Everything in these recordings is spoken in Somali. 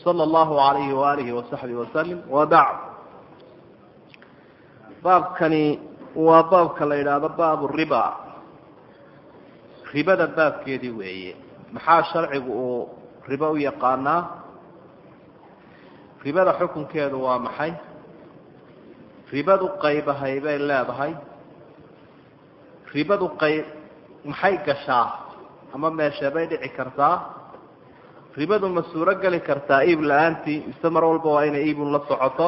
sala allahu alayhi waalihi wasaxbihi wasalim wabacd baabkani waa baabka la yidhaahdo baabu riba. Ribada baabkeedii weeye. Maxaa sharcigu uu ribo u yaqaanaa? Ribada xukunkeedu waa maxay? Ribadu qaybahay bay leedahay. Ribadu qayb maxay gashaa? Ama meesheebay dhici kartaa? Ribadu ma suuro geli kartaa iib la'aantii mise mar walba waa inay iibun la socoto?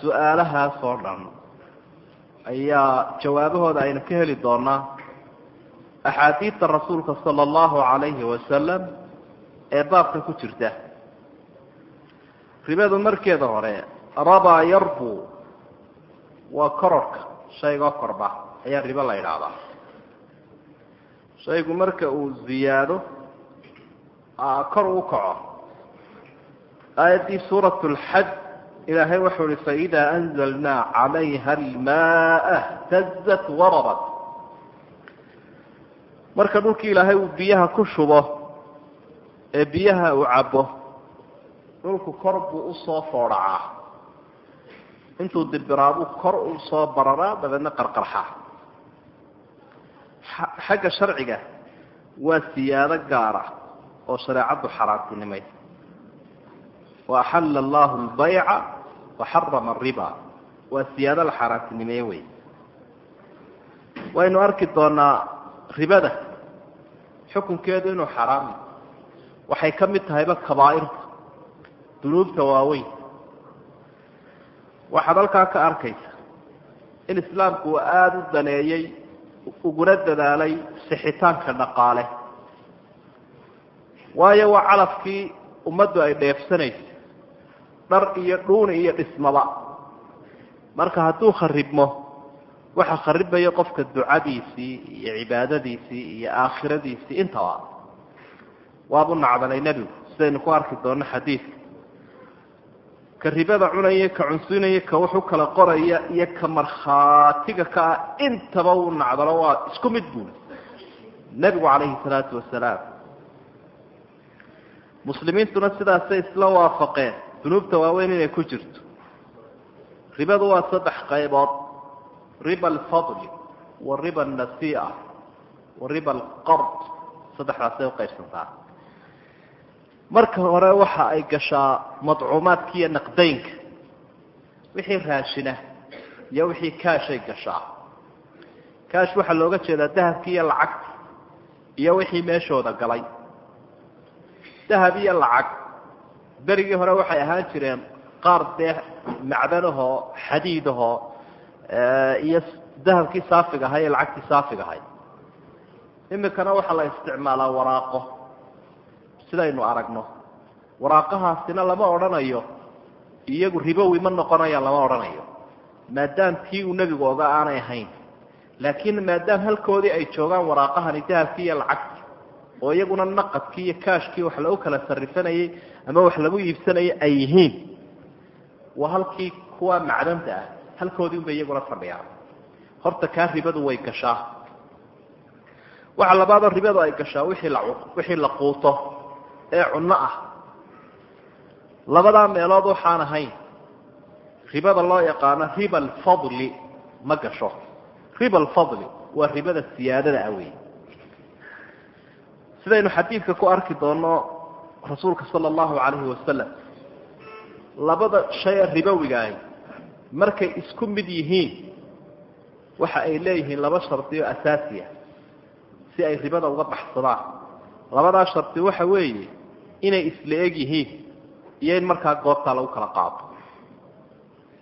Su'aalahaas oo dhan ayaa jawaabahooda aynu ka heli doonaa axaadiidta rasuulka sala allahu calayhi wasalam ee baabka ku jirta. Ribadu markeeda hore rabaa yarbu waa kororhka shaygoo korba ayaa ribo la yidhaahdaa shaygu marka uu ziyaado kor u kaco. Aayaddii suurat lxaj ilaahay wuxuu ihi faidaa anzalnaa calayha almaaa htazat warabat marka dhulkii ilaahay uu biyaha ku shubo ee biyaha uu cabo dhulku kor buu u soo foodhacaa. Intuu dibiraabuu kor u soo bararaa dabeedna qarqarxaa xagga sharciga waa siyaado gaara oo shareecaddu xaraantinimay waaxalla allahu lbayca waxarama ariba waa siyaado la xaaraantinimeeye wey. Waynu arki doonaa ribada. Xukunkeedu inuu xaraam. Waxay ka mid tahayba kabaa'irta dunuubta waaweyn. Waxaad halkaa ka arkaysa in islaamku uu aada u daneeyey uguna dadaalay sixitaanka dhaqaale. Waayo waa calafkii ummaddu ay dheefsanayso dhar iyo dhuuni iyo dhismaba. Marka hadduu kharibmo waxa kharibaya qofka ducadiisii iyo cibaadadiisii iyo aakhiradiisii intaba. Waabu nacdalay nebigu sidaynu ku arki doonno xadiidka ka ribada cunaya ka cunsinaya ka wax u kala qoraya iyo ka markhaatiga ka ah intaba uu nacdalo waa isku mid buuli nebigu calayhi salaatu wasalaam. Muslimiintuna sidaasay isla waafaqeen. Dunuubta waaweyn inay ku jirto. Ribadu waa saddex qaybood. Riba alfadli wa riba alnasii'a wa riba alqard. Saddexdaasay uqaybsantaa marka hore waxa ay gashaa madcuumaadka iyo naqdaynka wixii raashina iyo wixii kaashay gashaa. Kaash waxaa looga jeedaa dahabki iyo lacagta iyo wixii meeshooda galay. Dahab iyo lacag. Berigii hore waxay ahaan jireen qaar dee macdanahoo xadiidahoo iyo dahabkii saafiga ahay iyo lacagtii saafiga ahay. Imikana waxaa la isticmaalaa waraaqo sidaynu aragno. Waraaqahaasina lama odhanayo iyagu ribowi ma noqonayaan lama odhanayo. Maadaam tii uu nebigu oga aanay ahayn. Laakiin maadaam halkoodii ay joogaan waraaqahani dahabkii iyo lacagti oo iyaguna naqadkii iyo kaashkii wax lagu kala sarifanayay ama wax lagu iibsanayay ay yihiin. Waa halkii kuwa macdanta ah. Halkoodii unbay iyaguna fadhiyaan. Horta kaa ribadu way gashaa. Waxa labaadoo ribadu ay gashaa wixii la wixii la quuto ee cunno ah. Labadaa meelood waxaan ahayn. Ribada loo yaqaano riba alfadli ma gasho. Riba alfadli waa ribada siyaadada ah wey sidaynu xadiidka ku arki doono rasuulka sala allahu calayhi wasalam labada shay ee ribowigaahi markay isku mid yihiin waxa ay leeyihiin laba shardi oo asaasiya si ay ribada uga baxsadaan. Labadaa shardi waxa weeye inay isla eg yihiin iyo in markaa goobtaa lagu kala qaato.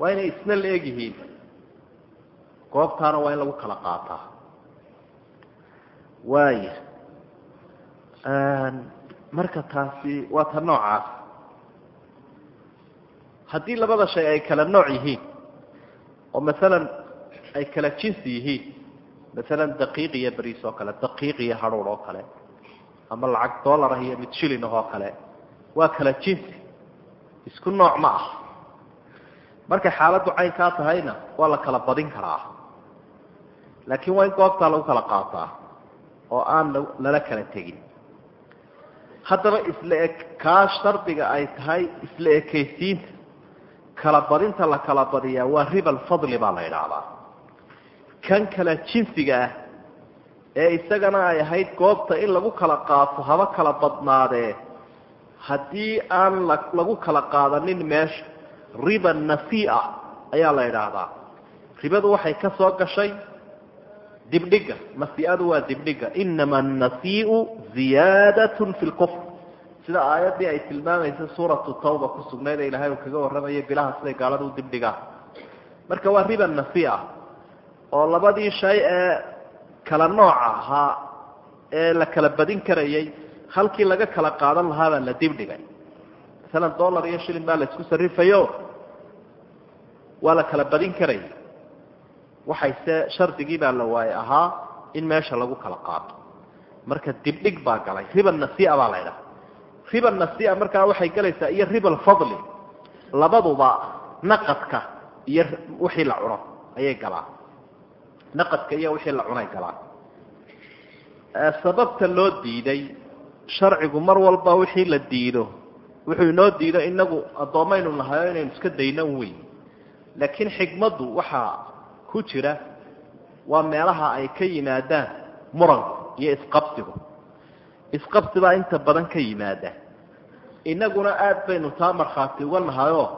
Waa inay isna la eg yihiin goobtaana waa in lagu kala qaataa. Waaya marka taasi waa ta noocaas. Haddii labada shay ay kala nooc yihiin oo masalan ay kala jinsi yihiin masalan daqiiq iyo beriis oo kale daqiiq iyo hadhuur oo kale ama lacag dollar ah iyo mid shilin ah oo kale. Waa kala jinsi. Isku nooc ma ah. Markay xaaladdu caynkaa tahayna waa la kala badin karaa. Laakiin waa in goobtaa lagu kala qaataa oo aan lala kala tegin. Haddaba isla e kaa shardiga ay tahay isla ekaysiinta. Kala badinta la kala badiyaa waa ribal fadli baa la idhaahdaa kan kala jinsiga ah ee isagana ay ahayd goobta in lagu kala qaato haba kala badnaadee haddii aan la lagu kala qaadanin meesha riba nasiia ayaa la idhaahdaa ribadu waxay ka soo gashay dibdhiga nasiiadu waa dibdhiga inama annasiiu ziyaadatun fi lkufr sida aayaddii ay tilmaamaysa suuratu tawba ku sugnayd ee ilahay uu kaga warramayay bilaha siday gaalada u dibdhigaan. Marka waa riba nasiia oo labadii shay ee kala nooca ahaa ee la kala badin karayay halkii laga kala qaadan lahaabaa la dibdhigay masalan dollar iyo shilin baa la isku sarifayo waa la kala badin karayay waxayse shardigii baa la waaye ahaa in meesha lagu kala qaato. Marka dibdhig baa galay. Riba nasia baa la ydhaha riba nasia markaa waxay galaysaa iyo riba alfadli labaduba naqadka iyo wixii la cuno ayay galaan naqadka iyo wixii la cunay galaan sababta loo diiday sharcigu mar walba wixii la diido wuxuu inoo diido inagu addoommaynu nahayo inaynu iska dayno weyn. Laakiin xikmaddu waxaa ku jira waa meelaha ay ka yimaadaan muranku iyo isqabsigu. Isqabsibaa inta badan ka yimaada. Inaguna aad baynu taa markhaati uga nahayoo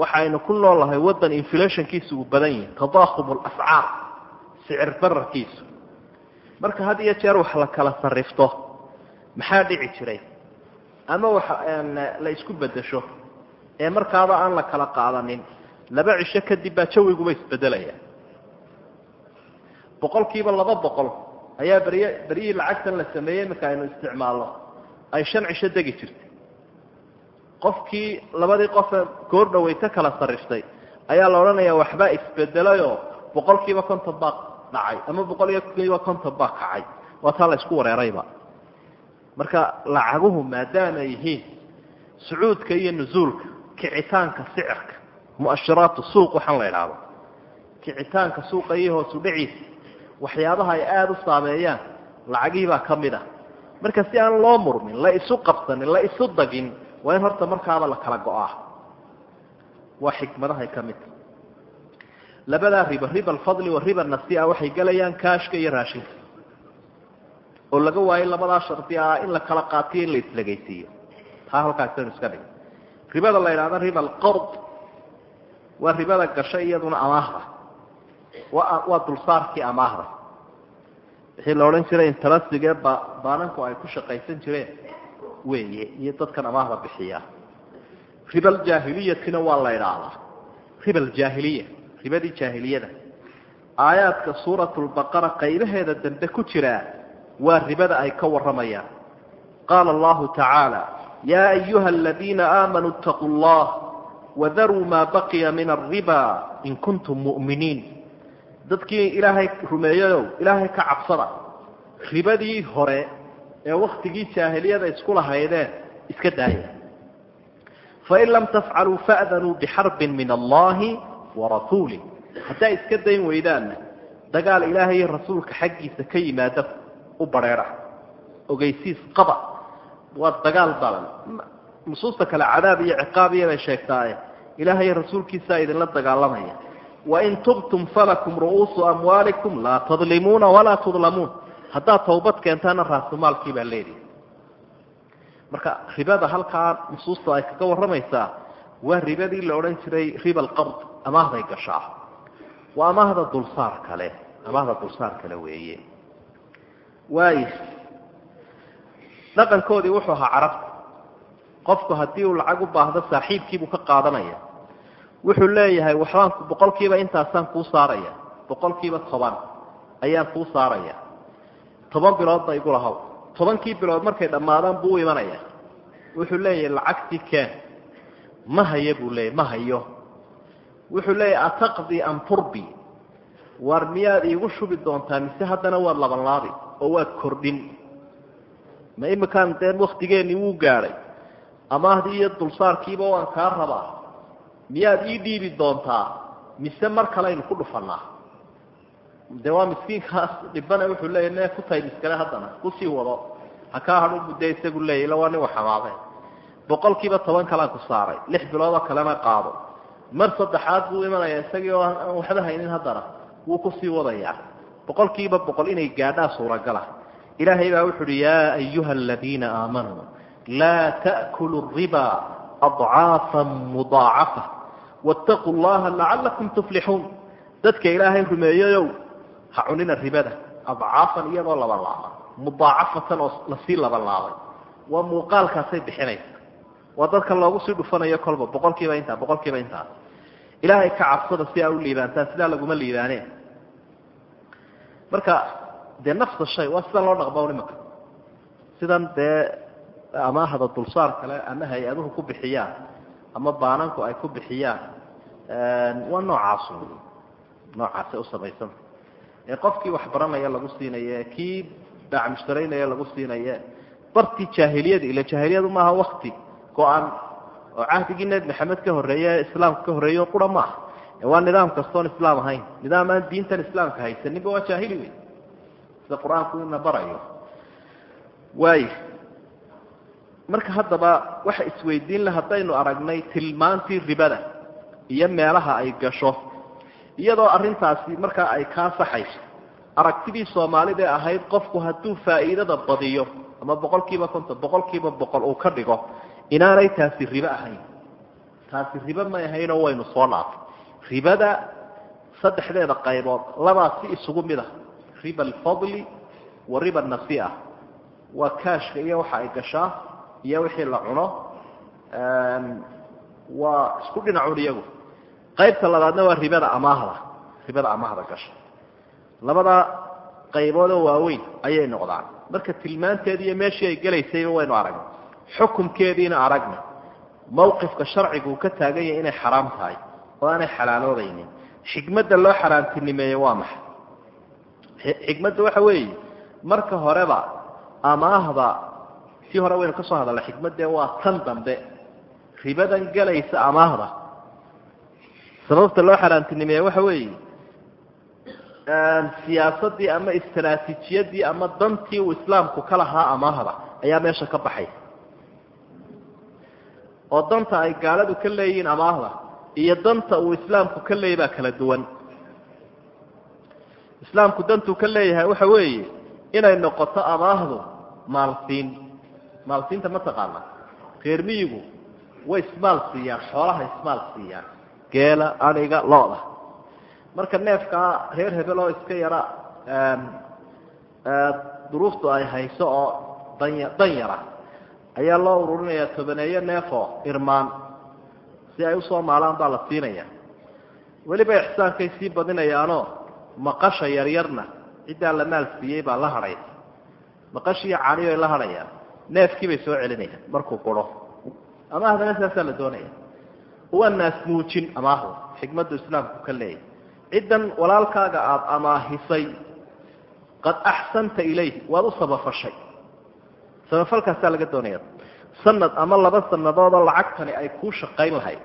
waxaynu ku noolnahay waddan inflationkiisu uu badan yahi tadaakhum alascaar sicir bararkiisu marka had iyo jeer wax la kala sarifto maxaa dhici jiray? Ama wax la isku bedesho ee markaaba aan la kala qaadanin laba cisho kadib baa jawiguba isbedelaya boqol kiiba laba boqol ayaa berye beryihii lacagtan la sameeyey iminka aynu isticmaalno ay shan cisho degi jirtay. Qofkii labadii qofe goor dhaweyto kala sariftay ayaa la odhanayaa waxbaa isbedelayoo? Boqol kiiba konton baa dhacay ama boqol iyo kiiba konton baa kacay. Waa taa la isku wareerayba. Marka lacaguhu maadaama yihiin sucuudka iyo nusuulka kicitaanka sicirka muashiraatu suuq waxaan la idhaahdo kicitaanka suuqa iyo hoosu dhiciisa waxyaabaha ay aada u saameeyaan lacagihii baa ka mid ah. Marka si aan loo murmin la isu qabsanin la isu dagin waa in horta markaaba la kala go'aa. Waa xikmadahay ka mid. tahy labadaa riba riba alfadli wa riba nasia waxay gelayaan kaashka iyo raashinka. Oo laga waayo labadaa shardi ah in la kala qaatiyo in la islagaysiiyo taa halkaasaynu iska dhig ribada la yidhahdo riba alqard waa ribada gashay iyaduna amaahda waa waa dulsaarkii amaahda wixii la odhan jiray intalastigee ba baananku ay ku shaqaysan jireen. Weeye iyo dadkan amaahda bixiya riba aljaahiliyatina waa la idhaahdaa riba aljaahiliya ribadii jaahiliyada. Aayaadka suuratu lbaqara qaybaheeda dambe ku jiraa waa ribada ay ka warramayaan. Qaala allahu tacaala yaa ayuha aladiina aamanuu itaquu llah wadaruu maa baqiya min alriba in kuntum mu'miniin. Dadkii ilaahay rumeeyayow ilaahay ka cabsada ribadii hore ee waktigii jaahiliyada isku lahaydeen iska daaya fain lam tafcaluu fa'danuu bixarbin min allahi warasuulih haddaa iska dayn weydaanna dagaal ilaahay rasuulka xaggiisa ka yimaada u bareera ogeysiis qaba waa dagaal balan nusuusta kale cadaab iyo ciqaab iyabay sheegtaaye ilaahay rasuulkiisaa idinla dagaalamaya wain tubtum falakum ru'uusu amwaalikum laa tadlimuuna walaa tudlamuun haddaad tawbad keentaana raasumaalkii baa leedihi marka ribada halkaa nusuusta ay kaga warramaysaa waa ribadii la odhan jiray riba alqard amaahday gashaa. Waa amaahda dulsaar kale amaahda dulsaar kale weeye. Waayo dhaqankoodii wuxuu ahaa carabta qofku haddii uu lacag u baahdo saaxiibkiibuu ka qaadanaya. Wuxuu leeyahay waxbaan boqol kiiba intaasaan kuu saaraya. Boqol toban ayaan kuu saaraya. Toban biloodba igu lahaw. Tobankii bilood markay dhammaadaan buu imanaya. Wuxuu leeyahay lacagtii keen ma hayo buu leeyay ma hayo. Wuxuu leeyahy ataqdi am turbi war miyaad iigu shubi doontaa mise haddana waad labanlaabi oo waad kordhin. Ma imikaan dee waktigeennii wuu gaadhay. Amaahdii iyo dulsaarkiiba waan kaa rabaa miyaad ii dhiibi doontaa mise mar kaleaynu ku dhufannaa? De waa miskiinkaas dhibana wuxuu leeya ne ku tahay miskale haddana ku sii wado. Ha kaa hadhu budde isagu leeya illa waa nin boqolkiiba toban kalaan ku saaray. lix biloodoo kalena qaado. mar saddexaad buu imanayaa isagii oo aan waxba haynin haddana wuu ku sii wadayaa. boqolkiiba boqol inay gaadhaa suuragala. Ilaahay baa wuxu uhi yaa ayuha aladiina aamanuu laa ta'kulu riba adcaafa mudaacafa. waataquu llaha lacalakum tuflixuun. Dadka ilaahay rumeeyeyow ha cunina ribada. adcaafan iyadoo laban laaba mudaacafatan oo la sii laban laabay waa muuqaalkaasay bixinaysa waa dadka loogu sii dhufanayo kolba boqol kiiba intaa boqol kiiba intaas ilaahay ka cabsada si aa u liibaantaan sidaa laguma liibaaneen marka dee nafsa shay waa sidan loo dhaqmo imaka sidan dee amaahda dulsaar kale ama hay'aduhu ku bixiyaan ama baananku ay ku bixiyaan waa noocaas noocaasay usamaysan ee qofkii wax baranaya lagu siinaye kii baac mushtaraynaya lagu siinaye bartii jaahiliyada ila jaahiliyadu maaha wakti go-an oo cahdigii maxamed ka horreeye islaamka ka horreeyo qura maaha waa nidaam kastoon islaam ahayn. Nidaam aan diintan islaamka haysaninba waa jaahili wey sida qur'aanku ina barayo. Waay. Marka haddaba waxa isweydiin la haddaynu aragnay tilmaantii ribada iyo meelaha ay gasho. Iyadoo arrintaasi markaa ay kaa saxayso. Aragtidii soomaalida ahayd qofku hadduu faa'iidada badiyo ama boqol konton boqol boqol uu ka dhigo inaanay taasi ribo ahayn. Taasi ribo may ahaynoo waynu soo dhaafay ribada saddexdeeda qaybood labaa si isugu mid ah riba alfadli wa riba anasiia waa kaashka iyo waxa ay gashaa iyo wixii la cuno waa isku dhinacun iyagu. Qaybta labaadna waa ribada amaahda ribada amaahda gasha. Labada qayboodoo waaweyn ayay noqdaan. Marka tilmaanteedi iyo meeshii ay gelaysayba waynu aragnay xukumkeediina aragnay mawqifka sharcigu uu ka taagan yahay inay xaraam tahay oo aanay xalaaloobaynin. Xikmadda loo xaraamtinimeeye waa maxay? Xikmadda waxa weeye marka horeba amaahda sii hore waynu ka soo hadalnay xikmaddee waa tan dambe. Ribadan gelaysa amaahda sababta loo xaraamtinimeeye waxa weeye siyaasadii ama istaraatiijiyadii ama dantii uu islaamku ka lahaa amaahda ayaa meesha ka baxay oo danta ay gaaladu ka leeyihiin amaahda iyo danta uu islaamku ka leeyahy baa kala duwan. Islaamku dantuu ka leeyahay waxa weeye inay noqoto amaahdu maalsiin. Maalsiinta ma taqaana reer miyigu way ismaal siiyaan xoolaha ismaal siiyaan geela aniga looda marka neefkaa reer hebel oo iska yara duruuftu ay hayso oo danya dan yara ayaa loo ururinayaa tobaneeyo neefoo irmaan. Si ay u soo maalaan baa la siinaya. Weliba ixsaankay sii badinayaanoo maqasha yaryarna ciddaa la maal siiyey baa la hadhaya maqashiiyo caniyo ay la hadhayaan. Neefkii bay soo celinayaan markuu quro amaahdana saasaa la doonaya. Waa naasmuujin amaahdu xikmaddu islaamku ka leeyahy ciddan walaalkaaga aada amaahisay qad axsanta ilayh waad u sabafashay sabafalkaasaa laga doonaya. Sanad ama laba sanadoodoo lacagtani ay kuu shaqayn lahayd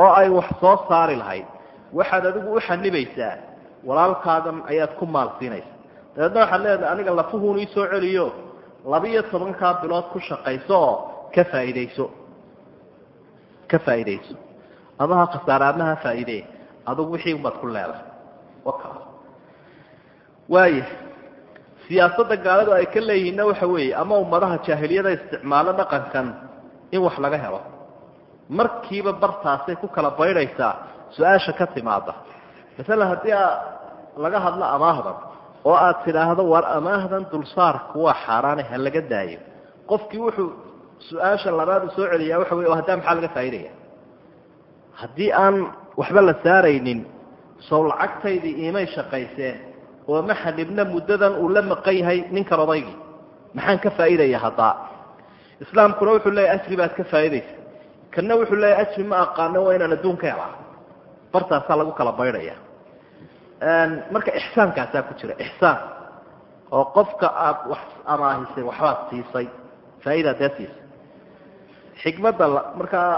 oo ay wax soo saari lahayd waxaad adigu u xanibaysaa walaalkaagan ayaad ku maal siinaysa dabeedna waxaad leedahay aniga lafuhuun soo celiyo laba-iyo tobankaa bilood ku shaqayso oo ka faa'iidayso ka faa'iidayso. Ama ha khasaare ama ha faa'iidee? Adugu wixii unbaad ku leedahay. Waka waaya siyaasadda gaaladu ay ka leeyihiinna waxa weeye ama ummadaha jaahiliyada isticmaalo dhaqankan in wax laga helo. Markiiba bartaasay ku kala baydhaysaa su'aasha ka timaada masalan haddii laga hadlo amaahdan oo aad tidhaahdo war amaahdan dulsaarku waa xaaraane ha laga daayo. Qofkii wuxuu su'aasha labaad u soo celiyaa waxa wey haddaa maxaa laga faa'iidaya haddii aan waxba la saaraynin sow lacagtaydii iimay shaqayseen oo ma xadhibna muddadan uu la maqan yahay ninkan odaygii maxaan ka faa'iidaya haddaa islaamkuna wuxuu leeyahy asri baad ka faa'iidaysa kanna wuxuu leeyahy ajri ma aqaano waa inaan adduun ka helaa. Bartaasaa lagu kala baydhaya. Marka ixsaankaasaa ku jira. Ixsaan oo qofka aada wax amaahisay waxbaad siisay faa'idaa dee siisay. Xikmadda markaa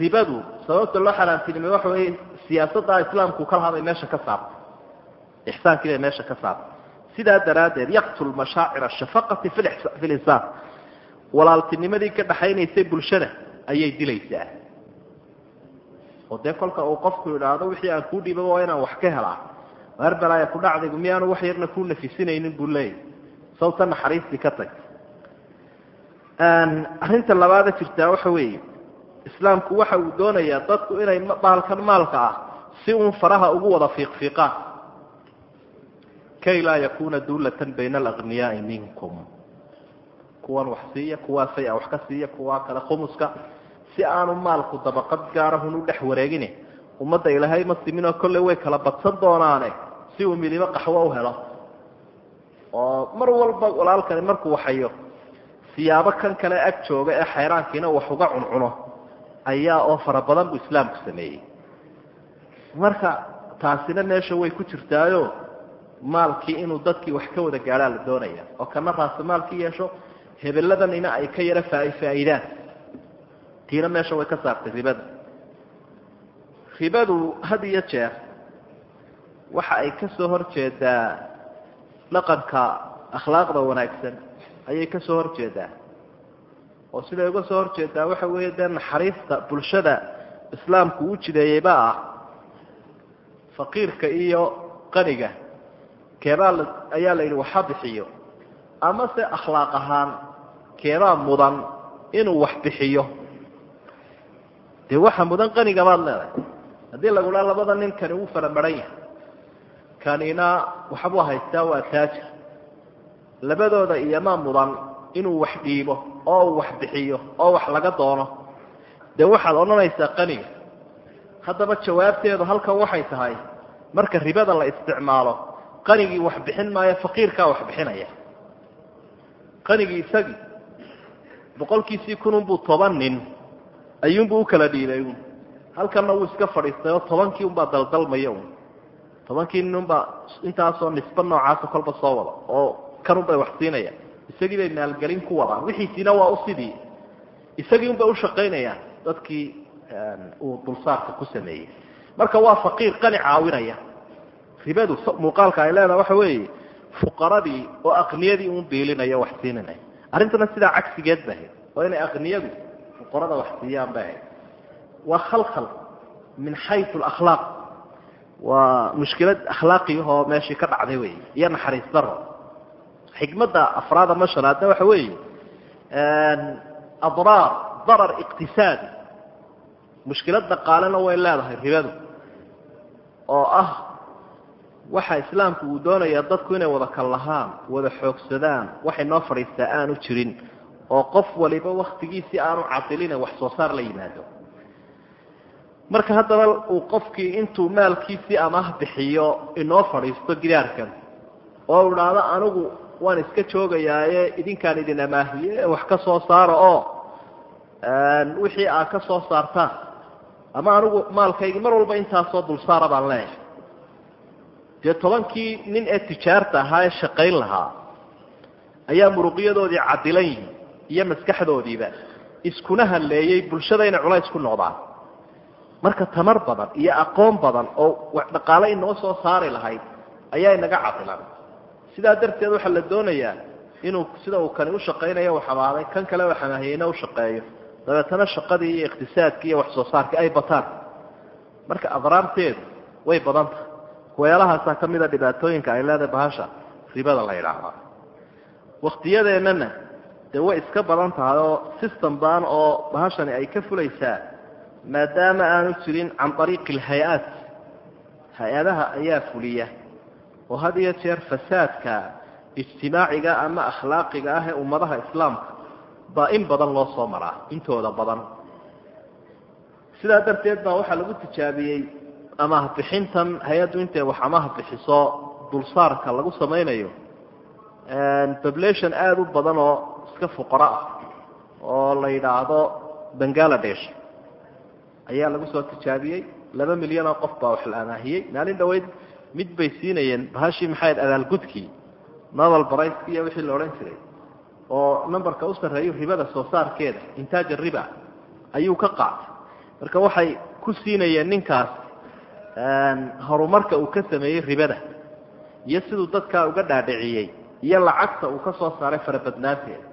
ribadu sababta loo xaraantinimay waxa weeye siyaasadda islaamku kala haday meesha ka saartay ixsaankii bay meesha ka saartay sidaa daraaddeed yaqtul mashaacir ashafaqati fi walaaltinimadii ka dhaxaynaysay bulshada ayay dilaysaa oo dee kolka uu qofku idhaahdo wixii aan kuu dhiibaba waa inaan wax ka helaa arbalaaya ku dhacdaygu miyaanu wax yarna kuu nafisinaynin buu leeyahy sawta naxariistii ka tag arrinta labaada jirtaa waxa weeye islaamku waxa uu doonayaa dadku inay baalkan maalka ah si uun faraha ugu wada fiiqfiiqaan kay laa yakuna duulatan bayna alagniyaai minkum. Kuwan wax siiya kuwaasay a wax ka siiya kuwaa kale khumuska. Si aanu maalku dabaqad gaarahun u dhex wareegine. Ummadda ilaahay ma siminoo kolley way kala badsan doonaane. Si uu midimo qaxwo u helo. Oo mar walba walaalkani markuu waxayo siyaabo kan kale ag jooga ee xayraankiina wax uga cuncuno ayaa oo fara badan buu islaamku sameeyey. Marka taasina meesha way ku jirtaayo maalkii inuu dadkii wax ka wada gaadhaa la doonaya. oo kana raasamaalkii yeesho hebeladanina ay ka yaro faa'iidaan. Tiina meesha way ka saartay ribada ribadu had iyo jeer waxa ay ka soo hor jeedaa dhaqanka akhlaaqda wanaagsan ayay ka soo hor jeedaa. oo siday uga soo hor jeedaa waxa weeye dee naxariista bulshada islaamku u jideeyeyba ah faqiirka iyo qaniga keebaa ayaa la yidhi waxa bixiyo. Ama se akhlaaq ahaan keebaa mudan inuu wax bixiyo. Dee waxa mudan qaniga baad leedahay. Haddii lagu dhaa labada nin kani wuu fara maran yahay. Kanina waxbuu haystaa waa taajir labadooda iyomaa mudan inuu wax dhiibo oo uu wax bixiyo oo wax laga doono. Dee waxaad odhanaysaa qaniga. Haddaba jawaabteedu halkan waxay tahay marka ribada la isticmaalo qanigii wax bixin maayo faqiirkaa wax bixinaya. Qanigii isagii boqolkiisii kununbuu toban nin ayuunbuu u kala dhiibay halkanna wuu iska fadhiistay oo tobankii unbaa daldalmaya un tobankii nin unbaa intaasoo nisbe noocaasa kolba soo wada oo kanun bay wax siinayaan isagii bay maalgelin ku wadaan. Wixiisiina waa u sidii. Isagii un bay ushaqaynayaan dadkii uu dulsaarka ku sameeyey. Marka waa faqiir qani caawinaya ribadu muuqaalka ay leedaha waxa weeye fuqaradii oo aqniyadii un biilinaya wax siinanaya arrintana sidaa cagsigeed ba ahayd oo inay aqniyadu fuqarada wax siiyaan bay ahayd. Waa khalkhal min xayu lakhlaaq waa mushkilad akhlaaqiyahoo meeshii ka dhacday wey iyo naxariis daro xikmadda afraad ama shanaadna waxa weeye adraar darar iqtisaadi. Mushkilad dhaqaalena way leedahay ribadu oo ah waxa islaamku uu doonayaa dadku inay wada kallahaan wada xoogsadaan waxay noo fadhiistaa aanu jirin oo qof waliba waktigiisii aanu cadilina wax soo saar la yimaado. Marka haddana uu qofkii intuu maalkiisii amaah bixiyo inoo fadhiisto gidaarkan oo u idhaahdo anigu waan iska joogayaaye idinkaan idin amaahiye wax ka soo saara oo wixii aad ka soo saartaan ama anigu maalkaygii mar walba intaasoo dulsaara baan leeyahay dee tobankii nin ee tijaarta ahaa ee shaqayn lahaa ayaa muruqyadoodii cadilan yihiin iyo maskaxdoodiiba iskuna halleeyey bulshada inay culays ku noqdaan. Marka tamar badan iyo aqoon badan oo dhaqaale inoo soo saari lahayd ayaa inaga cadilan sidaa darteed waxaa la doonayaa inuu sida uu kani u xamaaday kan kale u xamaahiyeyna u shaqeeyo. Dabeetana shaqadii iyo iqtisaadkii iyo wax soo saarkii ay bataan. Marka adraarteedu way badan tahay kuweelahaasaa ka mida dhibaatooyinka ay leedahay bahasha ribada la yidhaahdaa waktiyadeennana dee way iska badan tahay oo system baan oo bahashani ay ka fulaysaa maadaama aanu jirin can ariiqi alhay-aat hay'adaha ayaa fuliya oo had iyo jeer fasaadka ijtimaaciga ama akhlaaqiga ah ee ummadaha islaamka baa in badan loo soo maraa intooda badan. Sidaa darteed baa waxaa lagu tijaabiyey amaah bixintan hay'addu intay wax amaah bixiso dulsaarka lagu samaynayo population aada u badan oo iska fuqaro ah oo la yidhaahdo bangaladesh ayaa lagu soo tijaabiyey laba milyan oo qof baa wax la amaahiyey maalin dhaweyd mid bay siinayeen bahashii maxayd abaalgudkii nobel briceki iyo wixii la odhan jiray oo numberka u sarreeyo ribada soo saarkeeda intaaja riba ayuu ka qaatay. Marka waxay ku siinayeen ninkaas horumarka uu ka sameeyey ribada iyo siduu dadkaa uga dhaadhiciyey iyo lacagta uu ka soo saaray farabadnaanteeda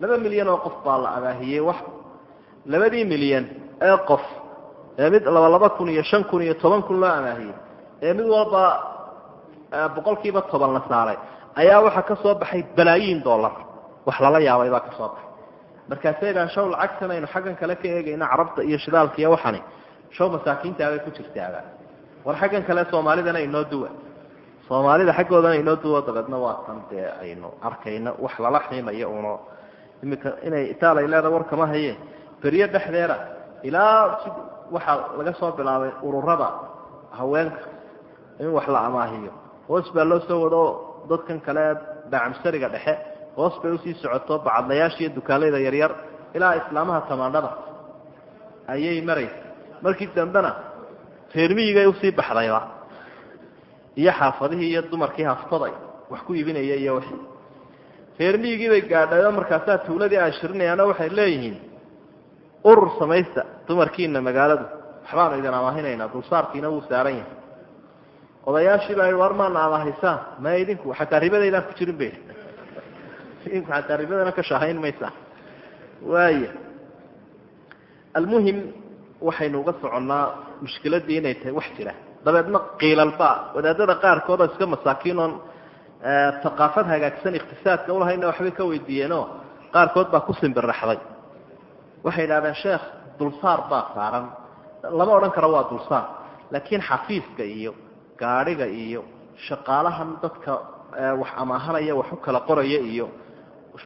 laba milyan oo qof baa la abaahiyey wax labadii milyan ee qof ee mid laba laba kun iyo shan kun iyo toban kun loo amaahiyey ee mid walba boqol kiiba toban la saaray ayaa waxaa ka soo baxay balaayiin dollar. Wax lala yaabay baa ka soo baxay. Markaasay dhahan shaw lacagtan aynu xaggan kale ka eegayna carabta iyo shidaalka iyo waxani shaw masaakiintaabay ku jirtaaba war xaggan kale soomaalidana inoo duwa soomaalida xaggoodana inoo duwo dabeedna waa tan dee aynu arkayno wax lala xiimayo uno. Imika inay itaaliya leeda war kama haye. Beriyo dhexdeeda ilaa waxaa laga soo bilaabay ururada haweenka in wax la amaahiyo. Hoos baa loo soo wado dadkan kale dacamsariga dhexe. Hoos bay u sii socoto bacadlayaasha iyo dukaalayda yaryar. Ilaa islaamaha tamaandhada ayay maraysa. Markii dambena reermiyigay u sii baxdayba iyo xaafadihii iyo dumarkii haftaday. Wax ku iibinaya iyo wixii. Reermiyigii bay gaadhayo markaasaa tuuladii aan shirinayaana waxay leeyihiin urur samaysta dumarkiina magaaladu. Waxbaanu idin amaahinaynaa dulsaarkiina wuu saaran yahay. Odayaashii baa war maana amaahisaan ma idinku xataa ribadaydaan ku jirin bay idinku xataa ribadana ka shaahayn maysaa. Waaya almuhim waxaynu uga soconnaa mushkiladii inay tahay wax jira. Dabeedna qiilalba wadaadada qaarkood oo iska masaakiin oon aqaafad hagaagsan iqtisaadka ulahayna waxbay ka weydiiyeenoo qaarkood baa ku simbiraxday waxay idhahdeen sheekh dulsaar baa saaran. Lama odhan karo waa dulsaar. Laakiin xafiiska iyo gaadhiga iyo shaqaalahan dadka wax amaahanaya wax u kala qoraya iyo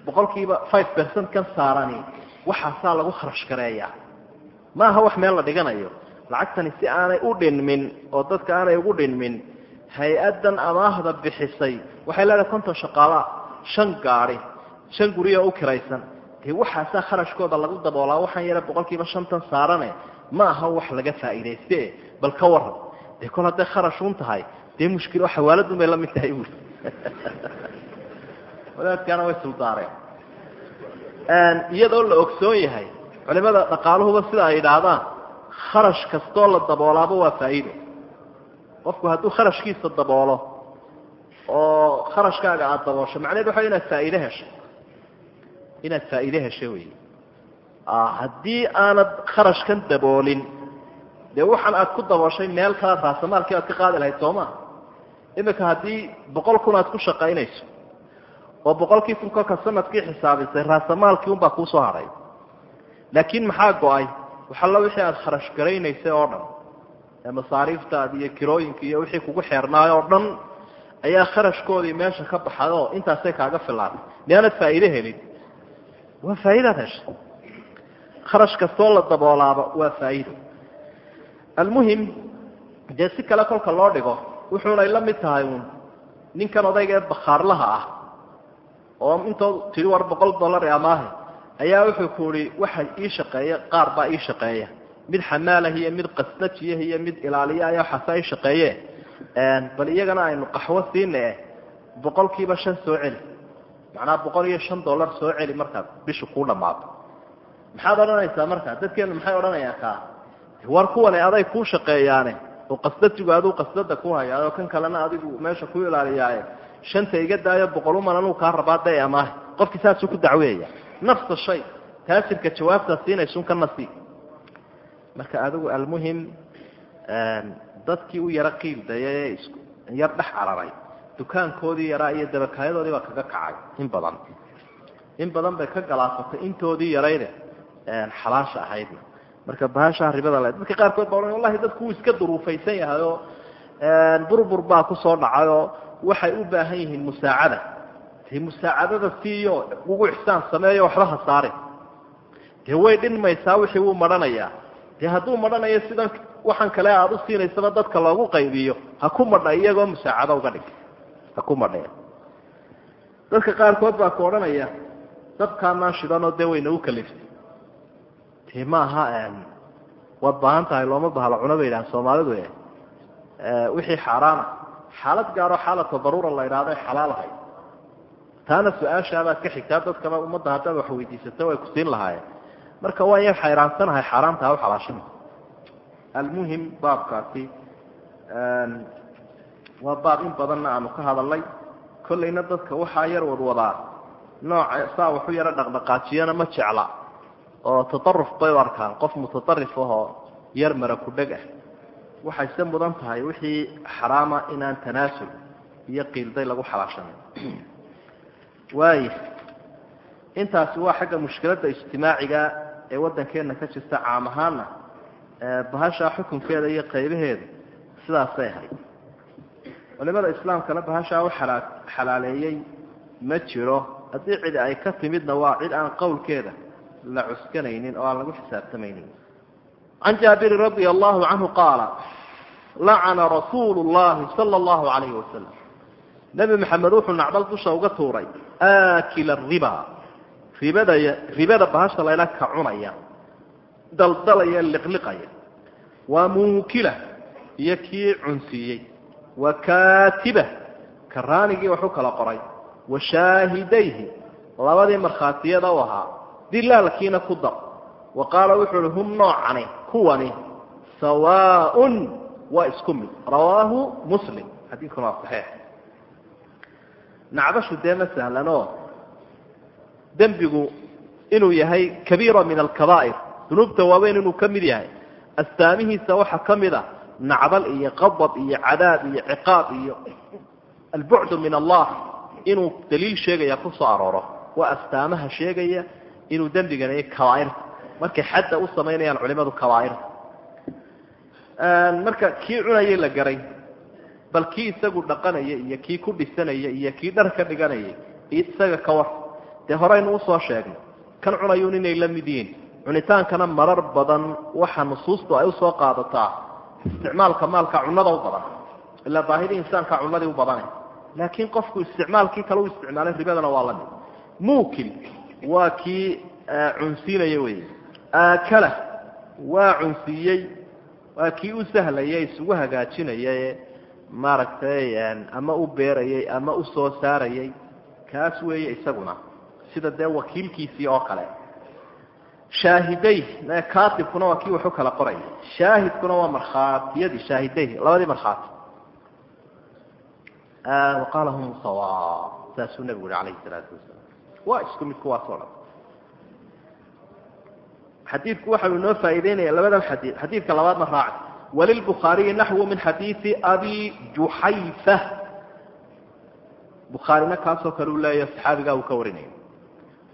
boqolkiiba five percent saarani waxaasaa lagu kharash ma aha wax meel la dhiganayo. Lacagtani si aanay u dhinmin oo dadka aanay ugu dhinmin hay'addan amaahda bixisay. Waxay leedahay konton shaqaalaa shan gaadi shan guri oo u kiraysan. Dee waxaasaa kharashkooda lagu daboolaa waxaan yara boqol kiiba shantan saarane ma aha wax laga faa'iidayste. Bal ka waran dee kol hadday kharashuun tahay dee mushkilo xawaaladun bay la mid tahay buui wadaadkaana way suldaareen iyadoo la ogsoon yahay culimada dhaqaaluhuba sida ay idhaahdaan kharash kastoo la daboolaaba waa faa'iido. Qofku hadduu kharashkiisa daboolo oo kharashkaaga aada daboosho macnaheed waxa inaad faa'iide hesho. Inaad faa'iide hesho wey haddii aanad kharashkan daboolin dee waxaan aad ku dabooshay meel kale raasamaalkii aad ka qaadi lahayd sooma imika haddii boqol kun aad ku shaqaynayso oo boqolkii kun kolka sannadkii xisaabisay raasamaalkii unbaa kuusoo hadhay laakiin maxaa go'ay? Waxalla wixii aada kharash garaynaysay oo dhan ee masaariiftaadi iyo kirooyinka iyo wixii kugu xeernaay oo dhan ayaa kharashkoodii meesha ka baxay oo intaasay kaaga filaatay miyaanad faa'iide helin? Waa faa'iidaad heshay kharash kastoo la daboolaaba waa faa'iido almuhim dee si kale kolka loo dhigo wuxuunay la mid tahay uun. Ninkan odayga ee bakhaarlaha ah oo intood tidhi war boqol dollar ee amaahe ayaa wuxuu ku ihi waxa ii shaqeeya qaar baa ii shaqeeya. Mid xamaalah iyo mid qasnajiyah iyo mid ilaaliya ayaa waxaasaa ii shaqeeye. Bal iyagana aynu qaxwo siine boqol shan soo celi. Macnaha boqol iyo shan dollar soo celi markaad bishu kuu dhammaato maxaad odhanaysaa markaa? Dadkeenu maxay odhanayaan kaa? War kuwane aday kuu shaqeeyaane oo qasdajigu aduu qasdada ku hayaa oo kan kalena adigu meesha ku ilaaliyaaye shanta iga daayo boqoluman anuu kaa rabaa day amaahe qofkii saasuu ku dacweeya nafsa shay. Taasirka jawaabtaa siinaysun ka nasiib. Marka adigu almuhim dadkii u yaro qiildaya ee yar dhex cararay dukaankoodii yaraa iyo dabakaayadoodii baa kaga kacay in badan. In badan bay ka galaasatay intoodii yarayne xalaasha ahaydna. Marka bahashaa ribada le dadka qaarkood baa wallahi dadku wuu iska duruufaysan yahay oo burbur baa ku soo dhacay oo waxay u baahan dee musaacadada siiyo ugu ixsaan sameeyo waxba ha saare. Dee way dhinmaysaa wixii wuu madhanayaa. Dee hadduu madhanayo sidan waxaan kale aada u siinaysaba dadka loogu qaybiyo ha ku madha iyagoo musaacado uga dhig. Ha ku madhaya dadka qaarkood baa ku odhanaya dabkaanaan shidanoo dee waynagu kaliftay. De maaha waad baahan tahay looma bahalo cuno bay yidhaha soomaalidu e wixii xaaraana xaalad gaaro xaalata daruura la idhahdo ay xalaalahay taana su'aashaabaad ka xigtaa dadkaba ummadda haddaad wax weydiisato way ku siin lahaayeen. Marka waa yan xayraansanahay xaaraamta ha u xalaashana almuhim baabkaasi waa baab in badanna aanu ka hadalnay. Kollayna dadka waxaa yar wadwadaa nooca saa waxu yaro dhaqdhaqaajiyana ma jecla. Oo tadaruf bay u arkaan. Qof mutadarif ahoo yar mara ku dheg ah. Waxayse mudan tahay wixii xaraama inaan tanaasul iyo qiilday lagu xalaashanay waaya intaasi waa xagga mushkiladda ijtimaaciga ee waddankeenna ka jirta caam ahaana bahashaa xukunkeeda iyo qaybaheeda sidaasay ahayd. Culimada islaamkana bahashaa u xalaa xalaaleeyey ma jiro. Haddii cidi ay ka timidna waa cid aan qowlkeeda la cuskanaynin oo aan lagu xisaabtamaynin. Can jaabirin radia allahu canhu qaala lacana rasuulu llahi sala allahu calayhi wasalam nebi maxamed wuxuu nacdal dusha uga tuuray aakila riba. Ribada ribada bahasha layla ka cunaya daldalaya liqliqaya. Waa muukila iyo kii cunsiiyey wa kaatiba karaanigii waxu kala qoray. Wa shaahidayhi labadii markhaatiyada u ahaa dilaalkiina ku dar. Wa qaala wuxuu uhi hum noocani kuwani sawaaun waa isku mid. Rawaahu muslim xadiidkuna waa saxiix nacdashu dee ma sahlanoo dembigu inuu yahay kabiira min alkabaa'ir dunuubta waaweyn inuu ka mid yahay astaamihiisa waxaa ka mid a nacdal iyo qadab iyo cadaab iyo ciqaab iyo albucdu min allah inuu daliil sheegaya ku soo arooro waa astaamaha sheegaya inuu dembigana kabaairta markay xadda u samaynayaan culimadu kabaairta marka kii cunayay la garay bal kii isagu dhaqanaya iyo kii ku dhisanaya iyo kii dhar ka dhiganayay isaga ka war. Dee horeynu u soo sheegnay kan cunayuun inay la mid yihiin. Cunitaankana marar badan waxa nusuustu ay u soo qaadataa isticmaalka maalka cunada u badan ilaa baahidii insaanka cunadii u badana laakiin qofku isticmaalkii kale u isticmaalay ribadana waa la mid muukil waa kii cunsiinaya wey aakala waa cunsiiyey waa kii u sahlaya isugu hagaajinaya ee maaragtay ama u beerayay ama u soo saarayay kaas weeye isaguna. Sida dee wakiilkiisii oo kale. Shaahiday katibkuna waa kii waxu kala qoraya shaahidkuna waa markhaatiyadii shaahiday labadii markhaati waqaala hum sawa saasuu nabigu yihi alayhi salaatu wasalaam. Waa isku mid kuwaasoo dhan. Xadiidku waxa uu inoo faa'ideynaya labadan xadii xadiidka labaadna raaca walilbukhaariyi naxwu min xadiidi abi juxayfa bukhaarina kaasoo kale uu leeyahy saxaabigaa uu ka warinaya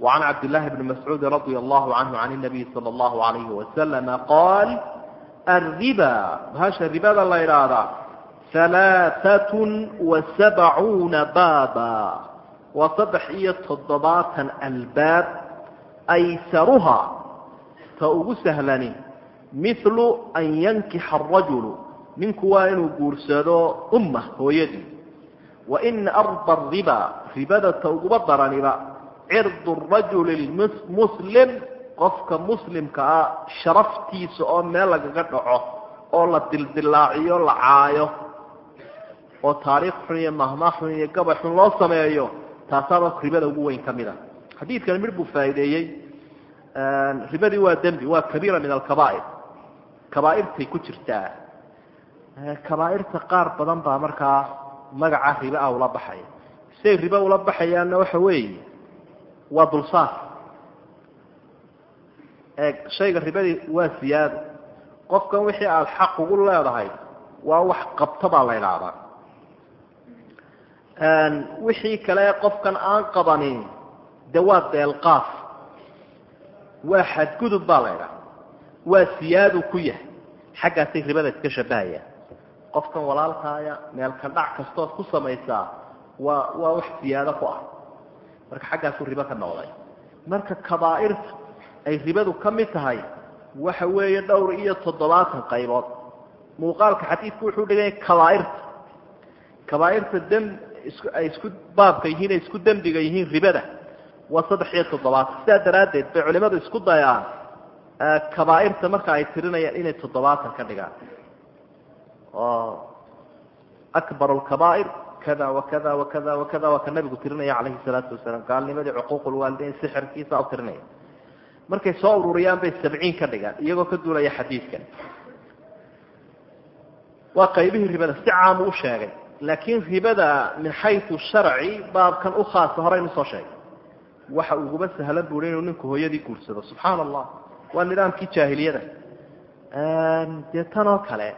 وعن عبد الله بن مسعود رضي الله عنه عن النبي صلى الله عليه وسلم قال الربا هاش الربا الله إرادة ثلاثة وسبعون بابا وصبحية الضباط الباب أيسرها فأغو سهلني milu an yankixa arajulu ninku waa inuu guursado umma hooyadii. Wain arda ariba ribada taugaba daraniba cirdu rajuli muslim qofka muslimka ah sharaftiisa oo meel lagaga dhaco oo la dildilaaciyo la caayo oo taariikh xun iyo mahmaa xun iyo gabay xun loo sameeyo taasaaba ribada ugu weyn ka mid a xadiidkani midh buu faa'iideeyey. Ehm, ribadii waa dembi waa kabiira min alkaba'ir kabaa'irtay ku jirtaa kabaa'irta qaar badan baa markaa magaca ribe ah ula baxaya. Siday ribe ula baxayaanna waxa weeye waa dulsaar. Shayga ribadii waa siyaado qofkan wixii aada xaq ugu leedahay waa wax qabto baa la idhaahdaa wixii kale qofkan aan qabanin de waa deelqaaf waa xadgudub baa la idhahdaa waa siyaadu ku yahay. Xaggaasay ribada iska shabahayaan qofkan walaalkaaya meelka dhac kastood ku samaysaa waa waa wax siyaado ku ah. Marka xaggaasuu ribo ka noqday. Marka kabaa'irta ay ribadu ka mid tahay waxa weeye dhowr iyo toddobaatan qaybood. Muuqaalka xadiidku wuxuu dhigaya kabaa'irta. Kabaa'irta isku ay isku baabka yihiin ay isku dembiga yihiin ribada waa saddex iyo toddobaatan. Sidaa daraaddeed bay culimadu isku dayaan kabaairta marka ay tirinayaan inay toddobaatan ka dhigaan. Oo akbar lkabaa'ir kada wakada wakada wakada waa ka nabigu tirinaya calayhi salaatu wasalaam. Gaalnimadii cuquuq lwaalideyn sixirkiisa u tirinaya. Markay soo ururiyaan bay sabciin ka dhigaan iyagoo ka duulaya xadiidkan. Waa qaybihii ribada si caamu u sheegay. Laakiin ribada min xayu sharci baabkan u khaasa horeynu soo sheegay. Waxa uguba sahlan buui inuu ninku hooyadii guursado subxaana allah waa nidaamkii jaahiliyada. Dee tan oo kale.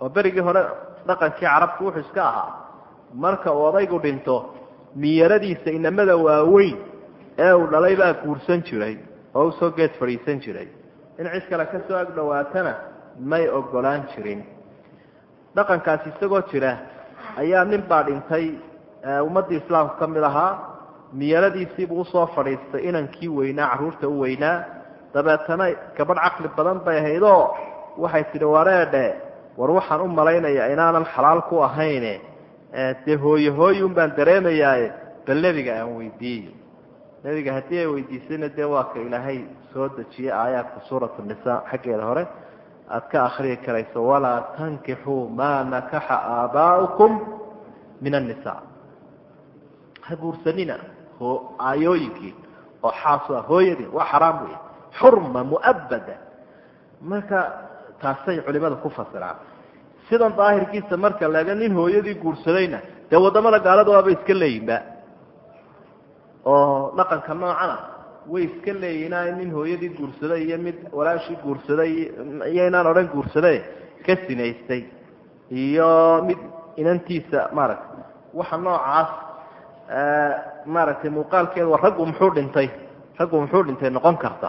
Oo berigii hore dhaqankii carabku wuxuu iska ahaa marka uu odaygu dhinto miyaradiisa inamada waaweyn ee uu dhalay baa guursan jiray oo u soo geed fadhiisan jiray. In cid kale ka soo ag dhawaatana may ogolaan jirin. Dhaqankaasi isagoo jira ayaa nin baa dhintay ummaddii islaamka ka mid ahaa miyaradiisiibuu u soo fadhiistay inankii weynaa carruurta u weynaa. Dabeetana gabadh caqli badan bay ahaydoo waxay tidhi wareedhe war waxaan u malaynayaa inaanan xalaal ku ahayne. Dee hooye hooyun baan dareemayaaye bal nebiga aan weydiiyo. Nebiga haddii ay weydiisayna dee waa ka ilaahay soo dejiyey aayaadka suuratu nisa xaggeeda hore aada ka akriyi karayso walaa tankixuu maa nakaxa aabaa'ukum min annisa ha guursanina aayooyinkii oo xaasu ah hooyadii waa xaraam wey xurma mu'abada marka taasay culimada ku fasiraan. Sidan daahirkiisa marka laga nin hooyadii guursadayna dee waddamada gaalada waaba iska leeyinba oo dhaqanka noocana way iska leeyihiin nin hooyadii guursaday iyo mid walaashii guursaday iyo inaan odhan guursade ka sinaystay iyo mid inantiisa maaragtay. Waxa noocaas maaragtay muuqaalkeeda raggu muxuu dhintay? Raggu muxuu dhintay noqon karta?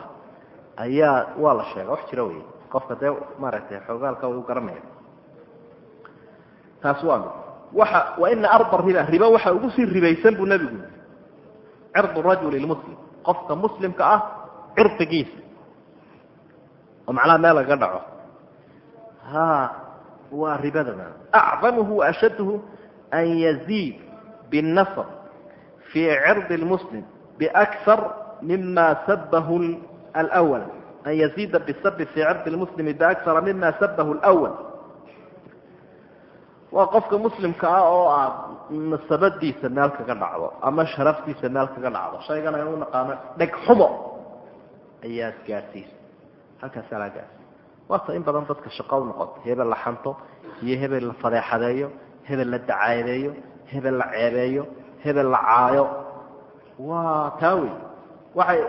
Ayaa waa la sheega wax jira wey qofka dee maaragtay xoogaalka u garanaya taas waa mid. Waxa wa ina arba riba riba waxa ugu sii ribaysan buu nebigu yii cirdu rajuli lmuslim. Qofka muslimka ah cirdigiisa. Oo macnaha meel laga dhaco. Ha waa ribadana. Acdamuhu waashadhu an yaziid binnasr fii cirdi lmuslim biakar mima sabahu alwal an yaziida bisabi fii cirdi lmuslimi biakara mima sabahu lwal waa qofka muslimka ah oo aad nasabadiisa meel kaga dhacdo ama sharaftiisa meel kaga dhacdo. Shaygan aynu naqaano dheg xumo. Ayaad gaadhsiisa halkaasa laa gaadhsiisa waata in badan dadka shaqo u noqota hebel la xanto iyo hebel la fadeexadeeyo hebel la dacaadeeyo hebel la ceebeeyo hebel la caayo. Waa taa wey waxay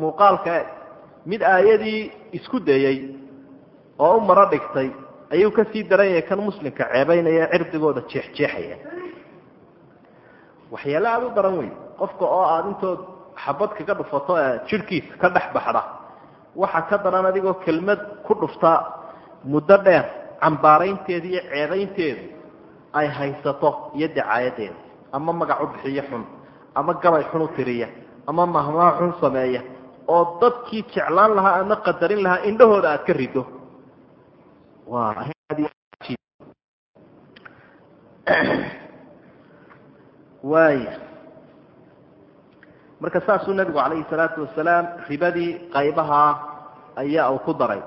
muuqaalka mid aayadii isku dayey oo u maro dhigtay ayuu ka sii daran yahay kan muslimka ceebeynaya cirdigooda jeexjeexaya. Waxyaale aada u daran wey qofka oo aada intood xabad kaga dhufato jidhkiisa ka dhex baxda waxa ka daran adigoo kelmad ku dhufta muddo dheer cambaaraynteeda iyo ceebaynteedu ay haysato iyo dacaayadeeda ama magac u bixiyo xun ama gabay xun u tiriya ama mahmaa xun sameeya oo dadkii jeclaan lahaa ama qadarin lahaa indhahooda aad ka rido waaya marka saasuu nabigu calayhi salaatu wasalaam ribadii qaybahaa ayaa uu ku daray.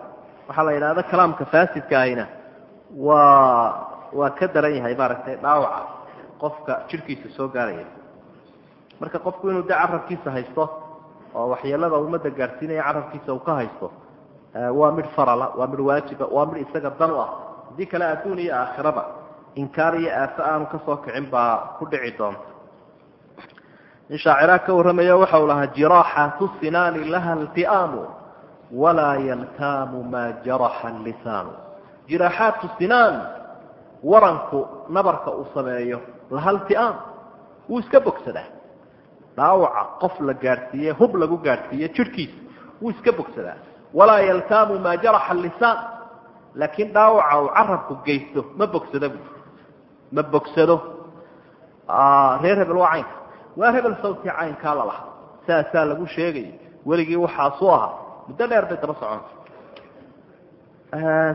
Waxaa la yidhahda kalaamka faasidka ahina waa waa ka daran yahay maaragtay dhaawaca qofka jidhkiisa soo gaaraya. Marka qofku inuu de carabkiisa haysto oo waxyeelada ummadda gaadhsiinaya carabkiisa uu ka haysto waa midh farala waa midh waajiba waa midh isaga dan u ah. Haddii kale adduun iyo aakhiraba inkaar iyo aafo aanu ka soo kicin baa ku dhici doonta. In shaaciraa ka warramaya waxa uu lahaa jiraaxatu sinaani laha ilti'aamu walaa yaltaamu maa jaraxa lisaanu jiraaxaatu sinaan waranku nabarka uu sameeyo laha ilti'aam wuu iska bogsadaa. Dhaawaca qof la gaadhsiiye hub lagu gaadhsiiye jidhkiisa wuu iska bogsadaa. Walaa yaltaamu maa jaraxa lisaan laakiin dhaawaca uu carabku geysto ma bogsado bu ma bogsado. Reer hebel waa caynka. Waa hebel sawtii caynkaa lalahaa saasaa lagu sheegaya weligii waxaasu ahaa. Muddo dheer bay daba soconta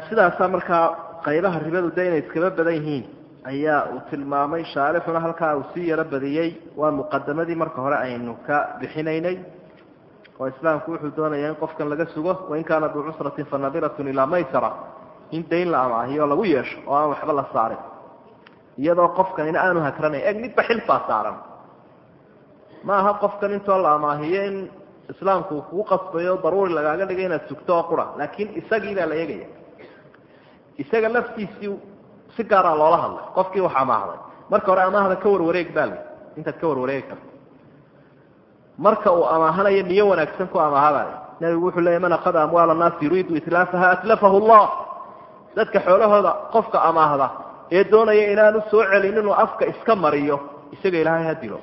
sidaasaa markaa qaybaha ribadu de inay iskaba badan yihiin ayaa uu tilmaamay shaarixuna halkaa uu sii yaro badiyey. Waa muqadamadii marka hore aynu ka bixinaynay. Oo islaamku wuxuu doonayaa in qofkan laga sugo wain kaana duu cusratin fanadiratun ilaa maysara. In dayn la amaahiyo lagu yeesho oo aan waxba la saarin. Iyadoo qofkanina aanu hakranayn eg midba xil baa saaran. Ma aha qofkan intoo la amaahiyo in islaamku uu kugu qasbayo daruuri lagaaga dhigay inaad sugto oo qura laakiin isagii baa la eegaya. Isaga laftiisii si gaaraa loola hadlay qofkii wax amaahday marka hore amaahda ka warwareeg baa intaad ka warwareegi karto. Marka uu amaahanayo niyo wanaagsan ku amaahaday nabigu wuxuu leeyay man akhada amwaala annaasi yuriidu itlaafaha atlafahu allah. Dadka xoolahooda qofka amaahda ee doonaya inaanu soo celin inuu afka iska mariyo isaga ilaahay ha dilo.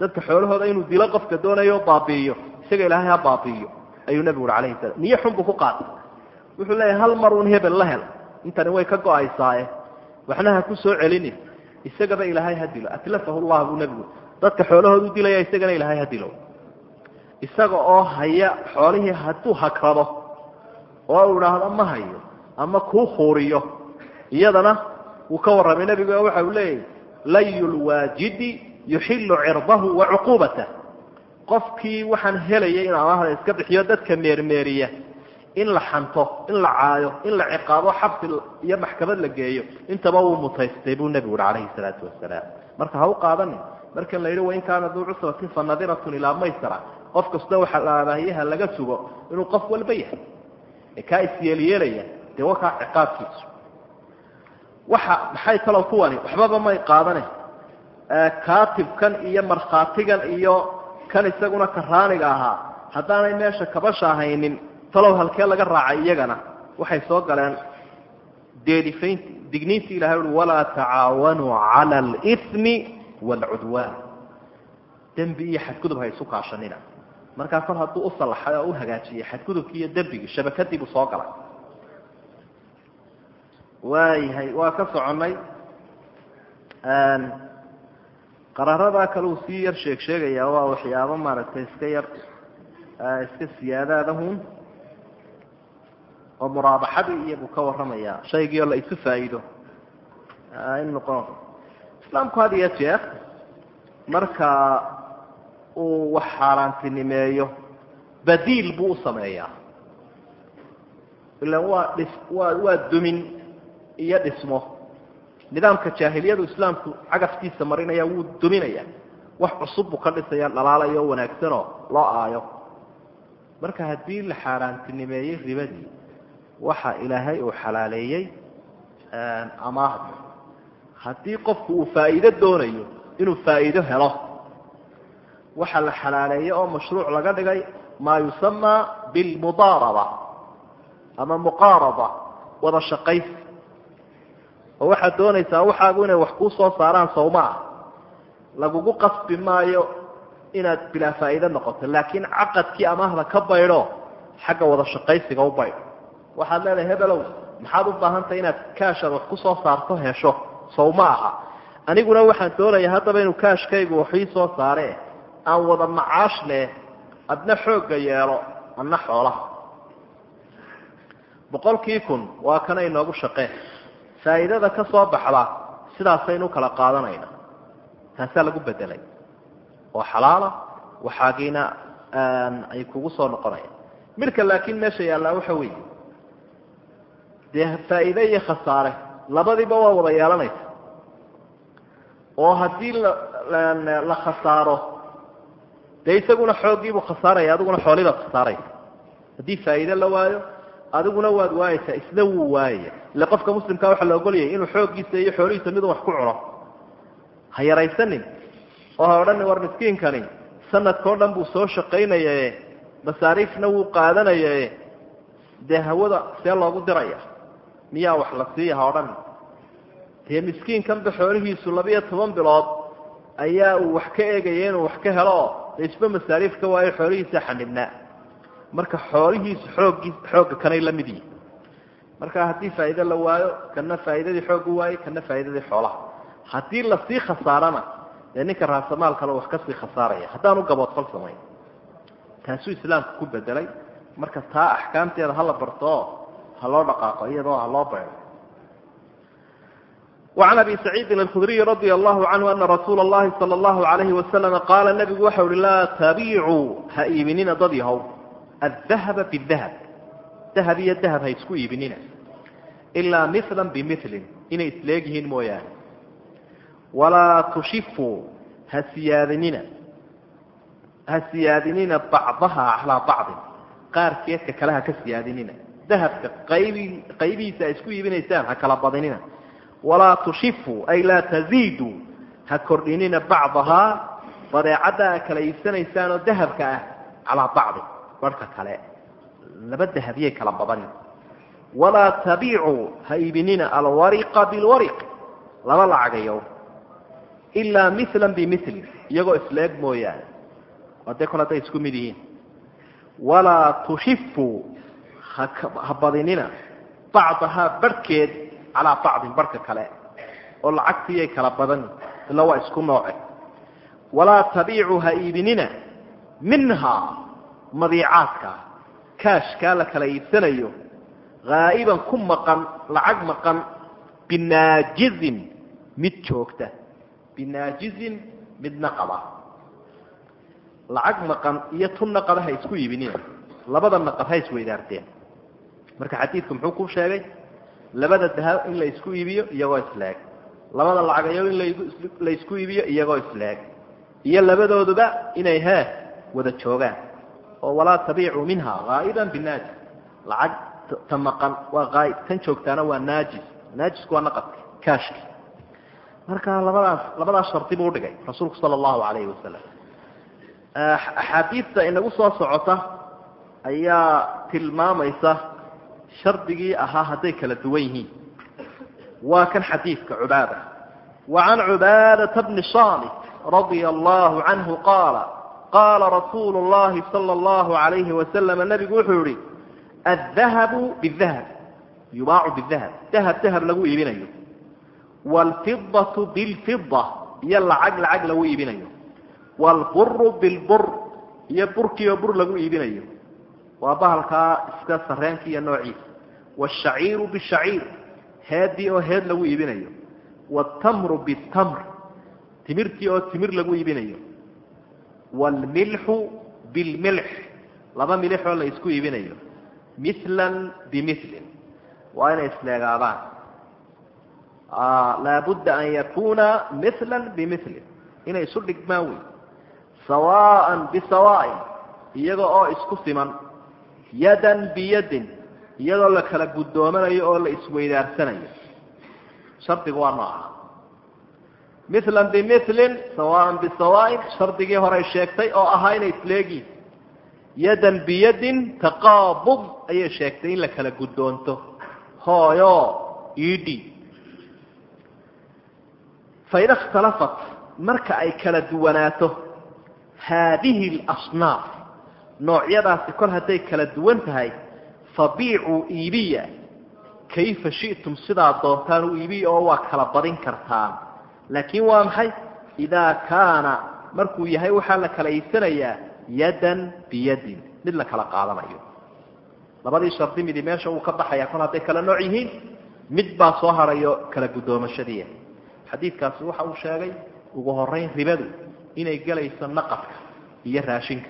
Dadka xoolahooda inuu dilo qofka doonayo baabi'iyo isaga ilaahay ha baabi'iyo ayuu nabigu ui alayhi salam niyo xun buu ku qaatay. Wuxuu leeyahay hal mar uun hebel la hel intani way ka go'aysaaye waxna ha ku soo celinin isagaba ilaahay ha dilo. Atlafahu llah buu nebigu dadka xoolahoodu dilaya isagana ilaahay ha dilo. Isaga oo haya xoolihii hadduu hakrado oo uu idhaahdo ma hayo ama kuu khuuriyo iyadana wuu ka warramay nebigu waxa uu leeyahy layu lwaajidi yuxilu cirdahu wa cuquubatah qofkii waxaan helayay in amaahda iska bixiyo dadka meermeeriya in la xanto in la caayo in la ciqaabo xabsi iyo maxkamad la geeyo. Intaba wuu mutaystay buu nebigu uhi calayhi salaatu wasalaam marka ha u qaadanin markan la wain kaana duu cusratin fa nadiratun ilaa maysara. Qof kasta waxa laabaahiyaha laga sugo inuu qof walba yahay. Ee kaa isyeelyeelaya dee wakaa ciqaabkiisu. Waxa maxay talow kuwani waxbaba may qaadane kaatibkan iyo markhaatigan iyo kan isaguna karaaniga ahaa haddaanay meesha kabasha talow halkee laga raacay iyagana waxay soo galeen deedifayn digniintii ilahay ui walaa tacaawanuu cala alimi waalcudwaan dembi iyo xadgudub ha isu kaashanina. Markaa kol hadduu u oo u hagaajiyey xadgudubkii iyo dembigii shabakadii buu soo galay. Waayahay waa ka soconnay qararadaa kale uu sii yar sheeg sheegayaa waa waxyaabo maaragtay iska yar iska siyaadaadahun oo muraabaxadii iyo buu ka warramayaa shaygii oo la isu faa'iido. In noqon. Islaamku had iyo jeer marka uu wax xaaraantinimeeyo badiil buu u sameeyaa. Ilan waa dhis waa waa dumin iyo dhismo. Nidaamka jaahiliyadu islaamku cagaftiisa marinaya wuu duminaya. Wax cusub buu ka dhisaya dhalaalayo wanaagsanoo loo aayo. Marka haddii la xaaraantinimeeyey ribadii waxa ilaahay uu xalaaleeyey amaahda haddii qofku uu faa'iido doonayo inuu faa'iido helo. Waxa la xalaaleeyey oo mashruuc laga dhigay maa yusamaa bilmudaaraba ama muqaaraba wada shaqaysi oo waxaad doonaysaa waxaagu inay wax kuu soo saaraan sawma ah. Lagugu qasbi maayo inaad bilaa faa'iide noqoto laakiin caqadkii amaahda ka baydho xagga wada shaqaysiga u baydho waxaad leedahay hebelow maxaad u baahantahay inaad kaashaad wax ku soo saarto hesho. Sawma aha. Aniguna waxaan doonayaa haddaba inuu kaashkaygu waxii soo saare. Aan wada macaash leh adna xoogga yeelo adna xoolaha. Boqolkii kun waa kana inoogu shaqeen. Faa'iidada ka soo baxda sidaasaynu kala qaadanayna. Taasaa lagu bedelay oo xalaala waxaagiina ay kugu soo noqonayaan. Midka laakiin meesha yaallaa waxa weeye dee faa'iide iyo khasaare. Labadiiba waa wada yeelanaysa. Oo haddii la khasaaro dee isaguna xooggiibuu khasaaraya adiguna xoolibaad khasaaraysa haddii faa'iide la waayo adiguna waad waayeysaa isna wuu waayaya. Ile qofka muslimkaa waxaa la ogolyay inuu xooggiisa iyo xoolihiisa midun wax ku cuno. Ha yaraysanin oo ha odhanin war miskiinkani sanadkao dhan buu soo shaqaynayae masaariifna wuu qaadanayae dee hawada see loogu diraya miyaa wax la siiya ha odhanin dee miskiinkanba xoolihiisu labiyo toban bilood ayaa uu wax ka eegaya inuu wax ka helo? Dee isba masaariif ka waayo xoolihiisa xanibnaa marka xoolihiisu xooggii xoogga kanay la mid yihiin marka haddii faa'iide la waayo kana faa'iidadii xooggu waaye kana faa'iidadii xoolaha. Haddii la sii khasaarana dee ninka raasamaalkale wax ka sii khasaaraya haddaanu gaboodfal samayn. Taasuu islaamku ku bedelay marka taa axkaamteeda hala barto oo ha loo dhaqaaqo iyadoo ha loo baydo وعن أبي سعيد الخdري رضي الله عنه أن رsuuل اللhi صلى الله عليه وسلم qاala نبgu waxa uhi laa تبيicuu ha iibinina dad yahow الذهب بالذهب dahب iyo dahب ha isku iibinina إlaa مثلا بمثل inay isleeg yihiin mooyaane وalaa تشifuu ha siyaadinina ha siyaadinina bacضaha عalىa bacضi qaarkeedka kale ha ka siyaadinina dahabka qayb qaybihiisa a isku iibinaysaan ha kala badinina walaa tushifu ay laa taziidu ha kordhinina bacdahaa badeecadda a kala iibsanaysaan oo dahabka ah calaa bacdi barhka kale laba dahabiyay kala badanin walaa tabiicuu ha iibinina alwariqa bilwariq laba lacagayo ilaa milan bimili iyagoo isleeg mooyaane. Hadee kole hadday isku mid yihiin. Walaa tushifu ha badinina bacdahaa barhkeed calaa bacdin barhka kale oo lacagtiiyay kala badani ila waa isku nooce. Walaa tabiicuu ha iibinina minhaa madiicaadka kaashkaa la kala iibsanayo haa'iban ku maqan lacag maqan binaajizin mid joogta. Binaajizin mid naqaba lacag maqan iyo tu naqaba ha isku iibinina. Labada naqab ha isweydaarteen marka xadiidku muxuu ku sheegay labada dahab in la isku iibiyo iyagoo isleeg labada lacagayo in la isku iibiyo iyagoo isleeg iyo labadooduba inay hee wada joogaan. Oo walaa tabiicuu minha haa'iban binaaji lacag ta maqan waa haa'ib tan joogtaana waa naajis. Naajisku waa naqadka kaashki marka labadaas labadaas shardi buu udhigay rasuulku sala allahu calayhi wasalam axaadiidta inagu soo socota ayaa tilmaamaysa shardigii ahaa hadday kala duwan yihiin. Waa kan xadiidka cubaada. Wa can cubaadata bni saamit radia allahu canhu qaala qaala rasuulu llahi sala allahu alayhi wasalam nabigu wuxuu yihi addahabu bidahab yubaacu bidahab dahab dahab lagu iibinayo. Waalfidatu bilfida iyo lacag lacag lagu iibinayo. Waalburu bilbur iyo burkiioo bur lagu iibinayo waa bahalkaa iska sareenka iyo noociisa wاshaciiru bshaciir heedii oo heed lagu iibinayo wاtamru btamr timirtii oo timir lagu iibinayo wاlmilxu bilmilx laba milix oo la isku iibinayo mila bimilin waa inay isleegaadaan laabudda an yakuna mila bimilin inay isu dhigmaan wey sawaaءa bisawaaءin iyaga oo isku siman yadan biyadin iyadoo la kala guddoomanayo oo la isweydaarsanayo shardigu waa nooca milan bimilin sawaan bisawaain shardigii horey sheegtay oo ahaa inay isleegiin yadan biyadin taqaabud ayay sheegtay in la kala guddoonto. Hooyo idhi fain ikhtalafat marka ay kala duwanaato haadihi اlasnaaf noocyadaasi kol hadday kala duwan tahay fabiicuu iibiya. Kayfa shi'tum? Sidaa doontaan u iibiya oo waa kala badin kartaan laakiin waa maxay? Idaa kaana markuu yahay waxaa la kala iibsanayaa yadan biyadin. Mid la kala qaadanayo. Labadii shardi midi meesha uu ka baxaya kol hadday kala nooc yihiin mid baa soo harayo kala guddoomashadiia xadiidkaasi waxa uu sheegay ugu horeyn ribadu inay gelayso naqadka iyo raashinka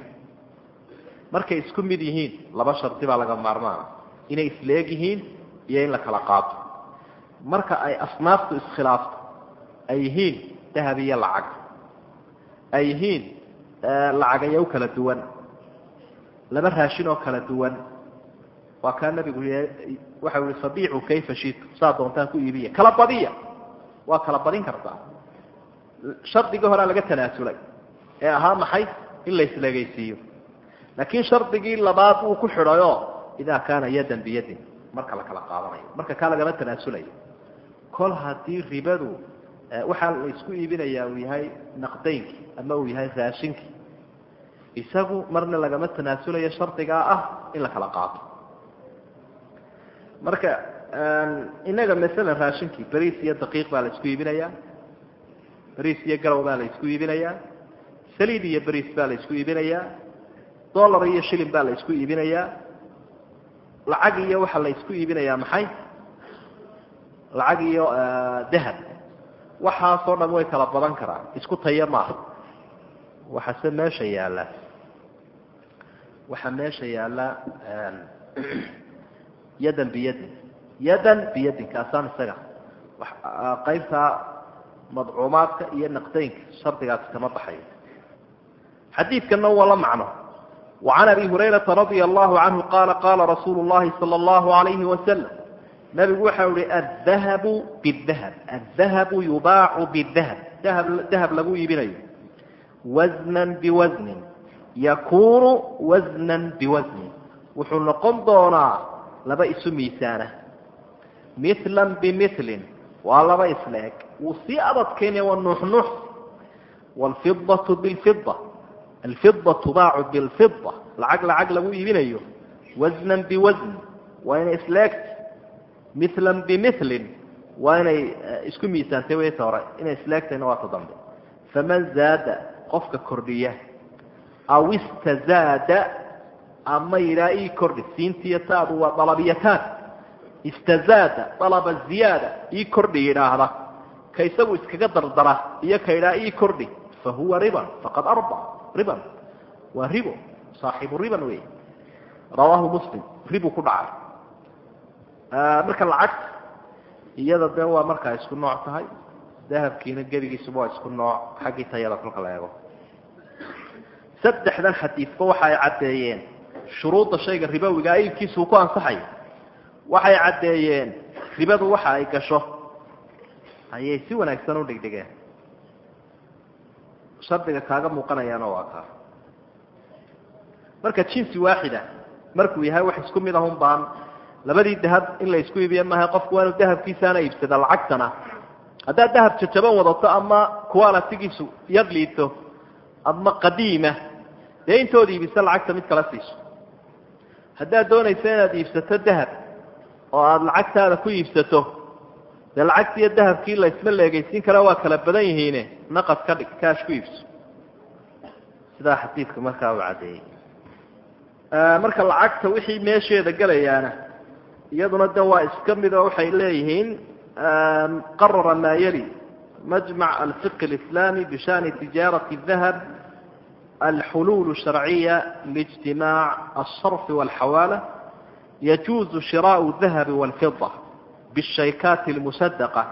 markay isku mid yihiin laba shardi baa laga maarmaana inay isleeg yihiin iyo in la kala qaato. Marka ay asnaaftu iskhilaafto ay yihiin dahab iyo lacag. Ay yihiin lacagayow kala duwan. Laba raashin oo kala duwan. Waa kaa nabigu waxa i fabiicu kayfa shitu saa doontaan ku iibiya. Kala badiya. Waa kala badin kartaa shardigii horea laga tanaasulay ee ahaa maxay? In la islegaysiiyo laakiin shardigii labaad uu ku xidhayo idaa kaana yadan biyadin marka la kala qaadanayo marka kaa lagama tanaasulayo. Kol haddii ribadu waxaa la isku iibinayaa uu yahay naqdaynkii ama uu yahay raashinkii isagu marna lagama tanaasulayo shardigaa ah in la kala qaato. Marka inaga masalan raashinkii bariis iyo daqiiq baa la isku iibinayaa bariis iyo garow baa la isku iibinayaa saliid iyo bariis baa la isku iibinayaa dollar iyo shilin baa la isku iibinayaa lacag iyo waxaa la isku iibinayaa maxay? Lacag iyo dahab. Waxaasoo dhan way kala badan karaan. Isku tayo maaha waxase meesha yaalla. Waxaa meesha yaalla yadan biyadin. Yadan biyadin kaasaan isaga. Qaybta madcuumaadka iyo naqdaynka shardigaasi kama baxayo xadiidkana waa la macno وعan abi hurayraa radia allahu canhu qaala qaala rasuulu llahi salى اllahu alayhi wasalam nabigu waxau ihi adahabu bidahab adahabu yubaacu bidahab dahab dahab lagu iibinayo wasnan biwasnin yakunu wasnan biwasnin wuxuu noqon doonaa laba isu miisaana mithlan bimilin waa laba isla eg wuu sii adadkaynaya waa nuux nuux wlfidatu bilfida alfida tubaacu bilfida lacag lacag lagu iibinayo wasnan biwasn waa inay isla egta milan bimilin waa inay isku miisaantay wta hore inay isla egtayna waa ta dambe faman zaada qofka kordhiya aw istazaada ama yidhaa ii kordhi siintiiyo taadu waa dalabiyataan istazaada dalaba ziyaada ii kordhi yidhaahda ka isagu iskaga dardara iyo ka yidhaa ii kordhi fa huwa riban faqad arba riban waa ribo saaxibu riban wey rawaahu muslim ribu ku dhacay. Marka lacagta iyada dee waa markaa isku nooc tahay. Dahabkiina gedigiisuba waa isku nooc xaggii tayada kolka la eego. Saddexdan xadiidba waxa ay caddeeyeen shuruudda shayga ribowiga iibkiisuu ku ansaxayo waxay caddeeyeen ribadu waxa ay gasho. Ayay si wanaagsan u dhigdhigeen shardiga kaaga muuqanayaana waa kaa. Marka jinsi waaxida markuu yahay wax isku mid ahun baan labadii dahab in la isku iibiya maaha qofku waa dahabkiisaana iibsada lacagtana. Haddaad dahab jajaban wadato ama qualitigiisu yar liito ama qadiima dee intood iibisa lacagta mid kala siiso. Haddaad doonayso inaad iibsato dahab oo aada lacagtaada ku iibsato dee lacagtiiyo dahabkii la isma leegaysiin kara waa kala badan yihiine naqad ka dhig kaash ku iibso. Sidaa xadiidku markaa uu caddeeyey. Marka lacagta wixii meesheeda gelayaana iyaduna de waa iska mid oo waxay leeyihiin qarara maa yali majmac alfiqi alislaami bishani tijaarati dahab alxuluul sharciya liijtimaac alsharfi walxawaala yajuuzu shiraau dahabi walfida bishaykaati almusadaqa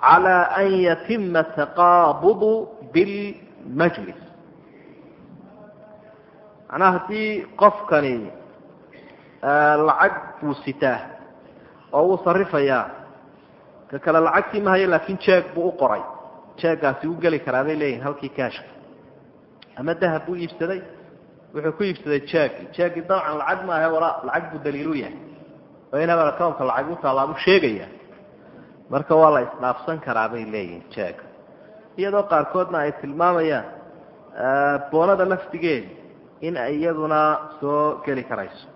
calى an yatima taqaabudu bilmajlis macnaha haddii qofkani lacag buu sitaa oo wuu sarifayaa ka kale lacagtii mahayo laakiin jeeg buu u qoray jeegaasi u geli karaa bay leeyihiin halkii kaashka ama dahab buu iibsaday wuxuu ku iibsaday jeegi jeegi dabcan lacag maaha wala lacag buu daliilu yahay oo in sheegaya marka waa la isdhaafsan karaa bay leeyihiin jeega iyadoo qaarkoodna ay tilmaamayaan boonada laftigeeda in ay iyaduna soo geli karayso.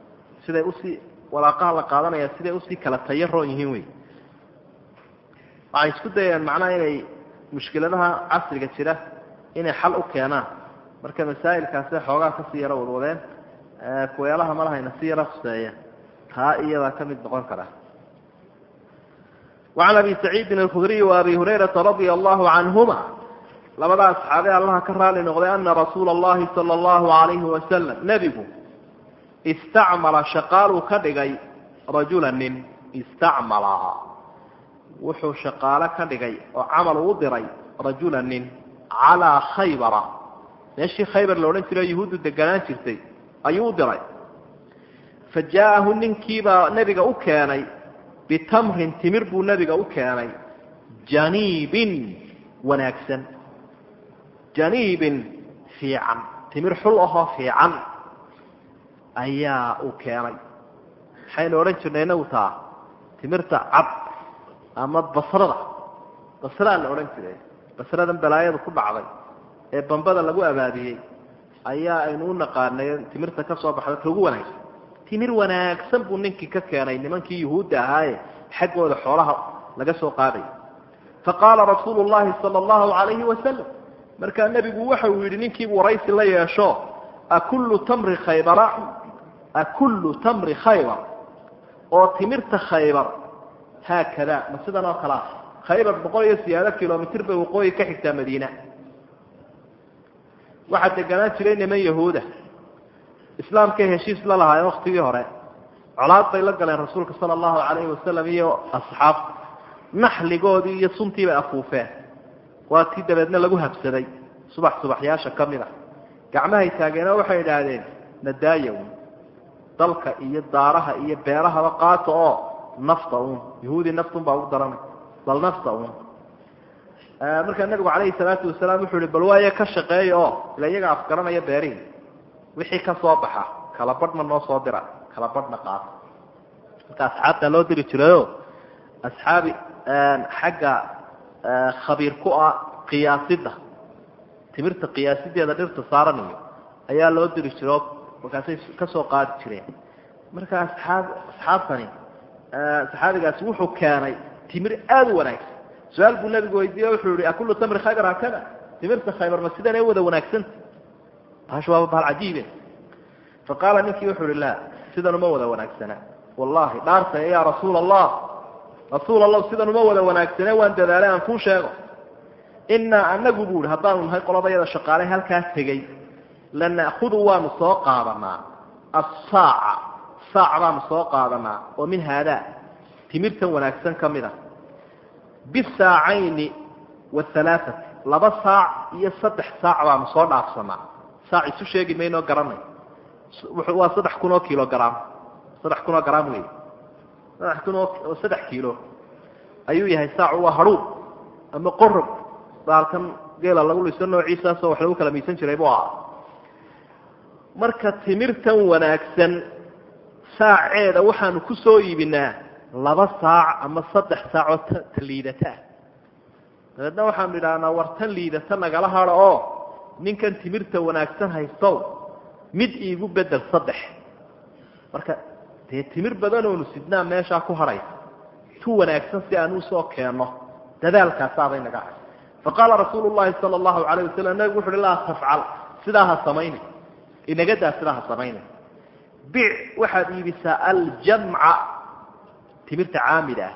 Siday u sii walaaqaha la qaadanaya siday u sii kala tayaroon yihiin wey. Waxay isku dayeen macnaha inay mushkiladaha casriga jira inay xal u keenaan. Marka masaa'ilkaasi xoogaa ka sii yaro wadwadeen kuweelaha malahayna si yaro huseeya taa iyadaa ka mid noqon kara wacan abi saciidin alkhudriy wa abi hurayrata radia allahu canhuma labada asxaabe allaha ka raali noqday ana rasuula allahi sala allahu alayhi wasalam nebigu istacmala shaqaaluu ka dhigay rajula nin istacmala wuxuu shaqaalo ka dhigay oo camal uu diray rajula nin calaa khaybara meeshii khaybar la odhan jiray yuhuuddu deganaan jirtay ayuu diray fa ninkiibaa nebiga u bitamrin timir buu nebiga u keenay janiibin wanaagsan janiibin fiican timir xul ahoo fiican ayaa uu keenay maxaynu odhan jirnay inagu taa timirta cad ama basrada basraa la odhan jiray basradan balaayadu ku dhacday ee bambada lagu abaadiyey ayaa aynu u naqaanay timirta ka soo baxda kaugu wanaagsan timir wanaagsan buu ninkii ka keenay nimankii yuhuudda ahaaye xaggooda xoolaha laga soo qaaday. Faqaala rasuulu llahi sala allahu alayhi wasalam markaa nebigu waxa uu yidhi ninkiibu waraysi la yeesho akullu tamri khaybara akullu tamri khaybar oo timirta khaybar haakada ma sidan oo kalea khaybar boqol iyo siyaado kilomitr bay waqooyi ka xigtaa madiina. Waxaa deganaan jiray niman yahuuda islaamkay heshiis la lahaayeen waktigii hore. Colaad bay la galeen rasuulka sala allahu calayhi wasalam iyo asxaabta naxligoodii iyo suntii bay afuufeen. Waa tii dabeedna lagu habsaday. Subax subaxyaasha ka mid a gacmahay taageenoo waxay idhaahdeen nadaayow dalka iyo daaraha iyo beerahaba qaato oo nafta uun. Yahuudi naftun baa ugu daran. Bal nafta uun. Markaa nabigu calayhi salaatu wasalaam wuxuu ihi bal waayo ka shaqeeya oo ila iyaga afgaranaya beerihii wixii ka soo baxa kala badhna noo soo dira kala badhna qaata marka asxaabta loo diri jirayo asxaabi xagga khabiir ku ah qiyaasida timirta qiyaasideeda dhirta saaranayo ayaa loo diri jiro markaasay ka soo qaadi jireen. Marka asxaab asxaabtani saxaabigaasi wuxuu keenay timir aada u wanaagsan. Su'aal buu nabigu weydiiye wuxuu yihi akullu tamri khaybar hakada? Timirta khaybar ma sidan ay wada wanaagsanta taas waaba bahal cajiibe faqaala ninkii wuxuu ihi la sidan uma wada wanaagsana wallahi dhaartay ya rasuula allah rasuul allah sidan uma wada wanaagsane waan dadaalay aan kuu sheego inaa anagu bu ihi haddaanu nahay qoladayada shaqaale halkaa tegey lana'hudu waanu soo qaadanaa asaaca saac baanu soo qaadanaa oo min haadaa timirtan wanaagsan ka mid a bisaacayni wahalaaati laba saac iyo saddex saac baanu soo dhaafsanaa saac isu sheegi maynoo garanay. Waa saddex kun oo kilogram saddex kun oo gram wey saddex kun oo saddex kiilo. Ayuu yahay saacu waa hadhuub ama qorob baalkan geela lagu liso noociisaasoo wax lagu kala miisan jiray bu ahaa. Marka timirtan wanaagsan saaceeda waxaanu ku soo iibinaa laba saac ama saddex saacoo ta liidataa dabeedna waxaanu idhahnaa war tan liidata nagala hado oo ninkan timirta wanaagsan haystow mid iigu bedel saddex. Marka dee timir badanoonu sidnaa meeshaa ku hadhaysa tu wanaagsan si aan u soo keenno dadaalkaasaabay naga hay faqaala rasuulu llahi sala allahu calayh wasalam nabigu wuxu uhi laa tafcal sidaa ha samayna inagadaa sidaa ha samayna bic waxaad iibisaa aljamca. Timirta caamida ah.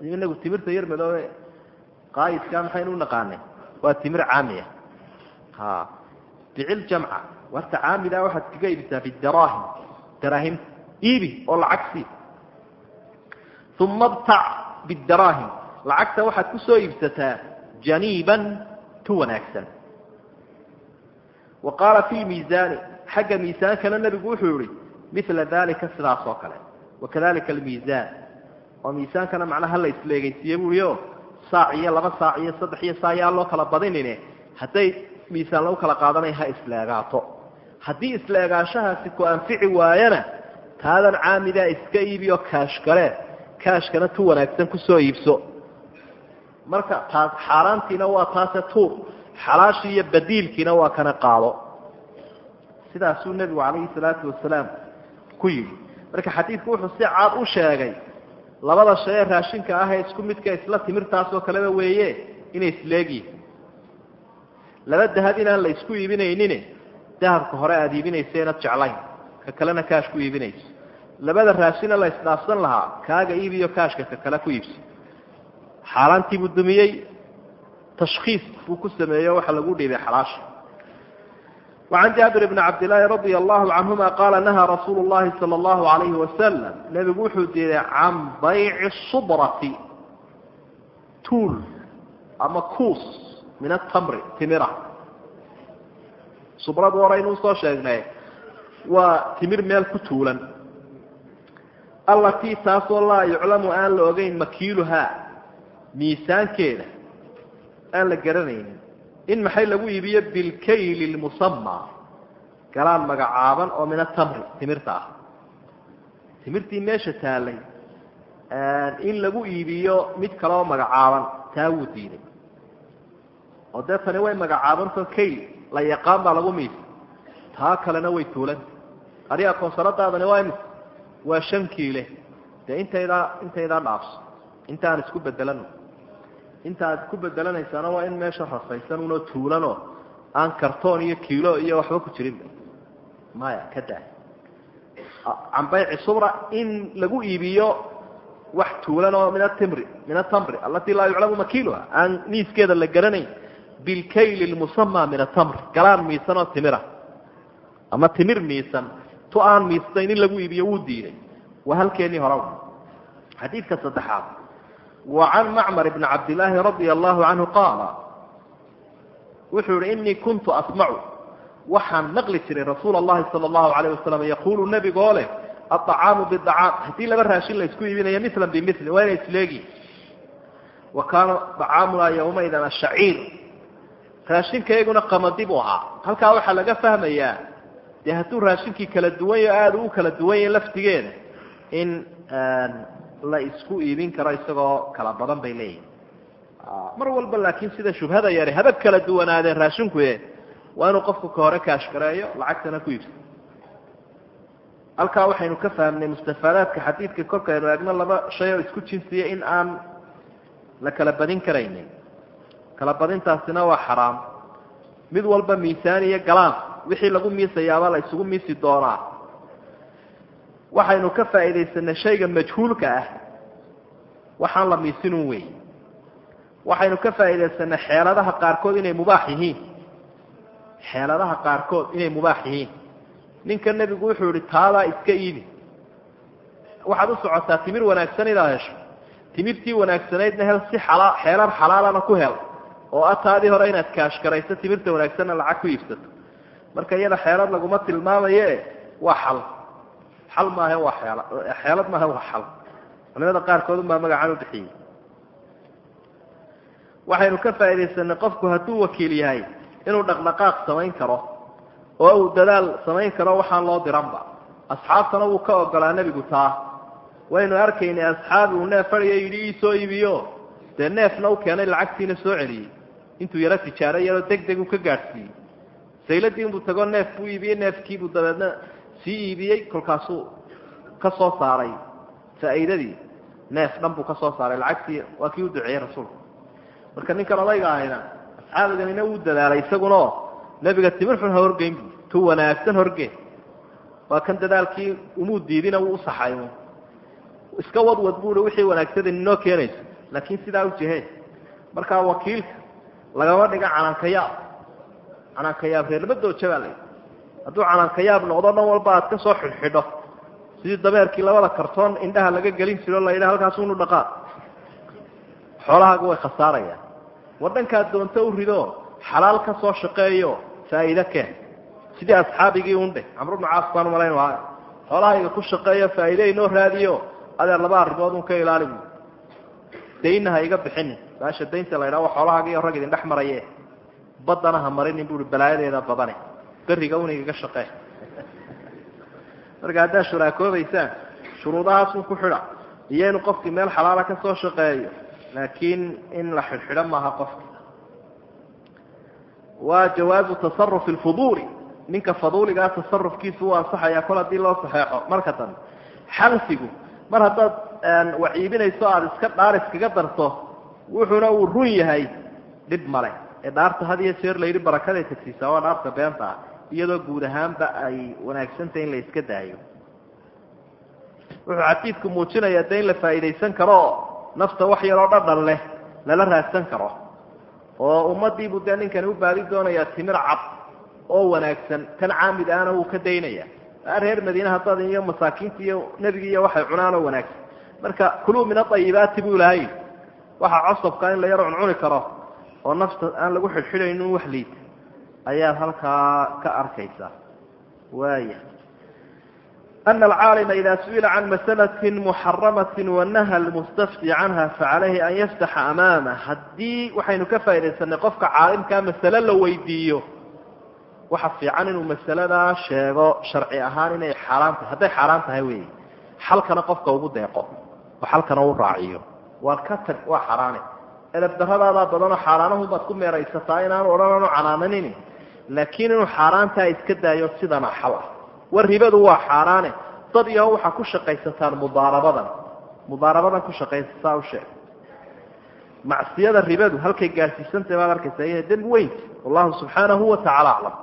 Inagu timirta yar madoobe qaayiska maxaynu unaqaanay waa timir caami ah ha biciljamca warta caamida waxaad kaga iibisaa bidaraahim daraahimta iibi oo lacag sii uma btac bidaraahim lacagta waxaad ku soo iibsataa janiiban tu wanaagsan wa qaala fi miisaani xagga miisaankana nebigu wuxuu yihi mila dalika sidaas oo kale wakadalika almiisaan oo miisaankana macnaha la isleegaysiiye buui o saac iyo laba saac iyo saddex iyo saa yaa loo kala badinine hadday miisaan lagu kala qaadanaya ha isleegaato haddii isleegaashahaasi ku anfici waayana taadan caamidaa iska iibiyo kaashkale kaashkana tu wanaagsan ku soo iibso. Marka taas xaaraantiina waa taase tuur xalaashii iyo badiilkiina waa kana qaado. Sidaasuu nebigu calayhi salaatu wasalaam ku yidhi. Marka xadiidku wuxuu si caad u sheegay labada shay ee raashinka ah ee isku midka isla timirtaasoo kaleba weeye inay isleegyihin laba dahab inaan la isku iibinaynin dahabka hore aad iibinaysa inaad jeclayn ka kalena kaash ku iibinayso labada raasina la isdhaafsan lahaa kaaga iibiyo kaashka ka kale ku iibsi. Xaalaantii buu dumiyey tashkiis buu ku sameeyo waxa lagu dhiibay xalaasha. Wacan jaabir bni cabdilaahi radia allahu canhuma qaala nahaa rasuulu llahi sala allahu alayhi wasalam nebigu wuxuu diiday can bayci subrati tuul ama kuus min atamri timira subradu horaynu u soo sheegnay waa timir meel ku tuulan allatii taasoo laa yuclamu aan la ogeyn makiiluhaa miisaankeeda aan la garanaynin in maxay lagu iibiyo bilkayli lmusamaa galaan magacaaban oo min atamri timirta ah timirtii meesha taallay in lagu iibiyo mid kale magacaaban taa wuu diiday oo dee tani way magacaabantao kayl la yaqaan baa lagu miisa taa kalena way tuulanta adiga koonsaladaadani waa imis waa shan kiile. Dee intaydaa intaydaa dhaafso. Inta aan isku bedelano inta aad ku bedelanaysaana waa in meesha rasaysan unoo tuulanoo aan kartoon iyo kiilo iyo waxba ku jirinba maya ka daa. Can bayci subra in lagu iibiyo wax tuulan oo min atimri min atamri alatii laa yuclamu makiiluha. Aan miiskeeda la garanayn bilkayli lmusama min atamri galaan miisan oo timira ama timir miisan tu aan miisayn in lagu iibiyo wuu diiday waa halkeenii hore xadiidka saddexaad wa can macmar bni cabdillaahi radia allahu canhu qaala wuxuu yihi inii kuntu asmacu waxaan maqli jiray rasuul allahi sala allahu alayh wasalam yaquulu nebigoo leh aacaamu biacaam haddii laba raashin la isku iibinayo milan bimili waa inay isleegi wa kaana acaamuna yawmaydan ashaciir raashinkayguna qamadi buu ahaa. Halkaa waxaa laga fahmayaa dee hadduu raashinkii kala duwan yaho aada u kala duwan yahay laftigeeda in la isku iibin karo isagoo kala badan bay leeyihiin mar walba laakiin sida shubhada yare haba kala duwanaadeen raashinku waa inuu qofku ka hore kaashgareeyo lacagtana ku iibsado. Halkaa waxaynu ka fahamnay mustafaadaadka xadiidka kolkaynu eegno laba shay oo isku jinsiya in aan la kala badin karaynin kala badintaasina waa xaraam. Mid walba miisaan iyo galaan wixii lagu miisayaaba la isugu miisi doonaa. Waxaynu ka faa'iidaysanay shayga majhuulka ah. Waxaan la miisinun wey waxaynu ka faa'iidaysanay xeeladaha qaarkood inay mubaax yihiin. Xeeladaha qaarkood inay mubaax yihiin. Ninka nebigu wuxuu yihi taadaa iska iibi. Waxaad u socotaa timir wanaagsan inaad hesho. Timirtii wanaagsanaydna hel si xalaa xeelan xalaalana ku hel oo a taadii hore inaad kaashgarayso timirta wanaagsanna lacag ku iibsato. Marka iyada xeelad laguma tilmaamaye waa xal. Xal maahe waa xeela xeelad maahe waa xal. Culimada qaarkood unbaa magacaan u bixiyey. Waxaynu ka faaidaysanay qofku hadduu wakiil yahay inuu dhaqdhaqaaq samayn karo oo uu dadaal samayn karo waxaan loo diranba. Asxaabtana wuu ka ogolaa nebigu taa. Waynu arkaynay asxaabi uu neef fadhiyo yidhi ii soo iibiyo. Dee neefna u keenay lacagtiina soo celiyey intuu yaro tijaaro yaroo deg deg u ka gaadhsiiyey. Sayladii inbuu tagoo neef buu iibiyey neefkiibuu dabeedna sii iibiyey kolkaasuu ka soo saaray faa'iidadii neef dhan buu ka soo saaray lacagtii waa kii u duceeyey rasuulku marka ninkan odayga ahayna asxaabiganina wuu dadaalay isagunao nebiga timir xun ha horgeyn bu tu wanaagsan horgeen waa kan dadaalkii umuu diidina wuu usaxay iska wadwad buui wixii wanaagsadin inoo keenayso laakiin sidaa u jiheen markaa wakiilka lagama dhiga canankayaab. Canankayaab reerlama dooja baa la hadduu canankayaab noqdo dhan walba aad ka soo xidhxidho. Sidii dameerkii labada kartoon indhaha laga gelin jiro la yidhaha halkaas unu dhaqaa. Xoolahaaga way khasaarayaan. War dhankaad doonto u rido xalaal ka soo shaqeeyo faa'iide keen sidii asxaabigii undhe camr bnu caas baan umalayn waayo. Xoolahayga ku shaqeeyo faa'iide inoo raadiyo adeer laba arrimood un ka ilaali bu daynna ha iga bixinin baasha daynta la ydhaha wa xoolahaaga iyo rag idin dhex maraye. Baddana ha marinin buui balaayadeeda badane. Beriga un igaga shaqee marka haddaad shuraakoobaysaan shuruudahaasun ku xidha. Iyo inuu qofkii meel xalaala ka soo shaqeeyo laakiin in la xidhxidho maaha qofka. Waa jawaazu tasarufi lfuduuli ninka faduuligaa tasarufkiisu u ansaxaya kol haddii loo saxeexo. Marka dambe xalfigu mar haddaad wax iibinayso aada iska dhaar iskaga darto wuxuuna uu run yahay dhib male ee dhaarta had iyo jeer layidhi barakaday tagsiisaa waa dhaarta beenta ah iyadoo guud ahaanba ay wanaagsantahay in la iska daayo. Wuxuu xadiidku muujinayaa de in la faa'iidaysan karo nafta wax yaroo dhadhan leh lala raadsan karo oo ummadiibuu dee ninkani u baadi doonayaa timir cad oo wanaagsan kan caamid ahna wuu ka daynaya. Reer madiine haddaad iyo masaakiinta iyo nebigi iyo waxay cunaan oo wanaagsan marka kuluu min aayibaati buu ilahay waxa cosabka in la yar cuncuni karo oo nafta aan lagu xidhxidhayn wax liita ayaad halkaa ka arkaysaa waaya أن الcاalم إda suئila عan masألة محaramaة وanaha الmstafti canha faعalayhi an yftaxa أmaamه haddii waxaynu ka faa'idaysanay qofka caalimkaa masale la weydiiyo waxa fiican inuu masaladaa sheego sharci ahaan inay xaaraan tahay hadday xaaraan tahay wey xalkana qofka ugu deeqo oo xalkana u raaciyo. Waar ka tag waa xaaraane edeb daradaada badanoo xaaraanahu baad ku meeraysataa inaanu odhananu canaananin laakiin inuu xaaraantaa iska daayo sidana xal ah. War ribadu waa xaaraane. Dad iyo waxaa ku shaqaysataan mudaarabadan. Mudaarabadan ku shaqaysataa u sheeg. Macsiyada ribadu halkay gaarsiisantahay baad arkaysaa dembi weynti wallahu subxaanahu wa tacala aclam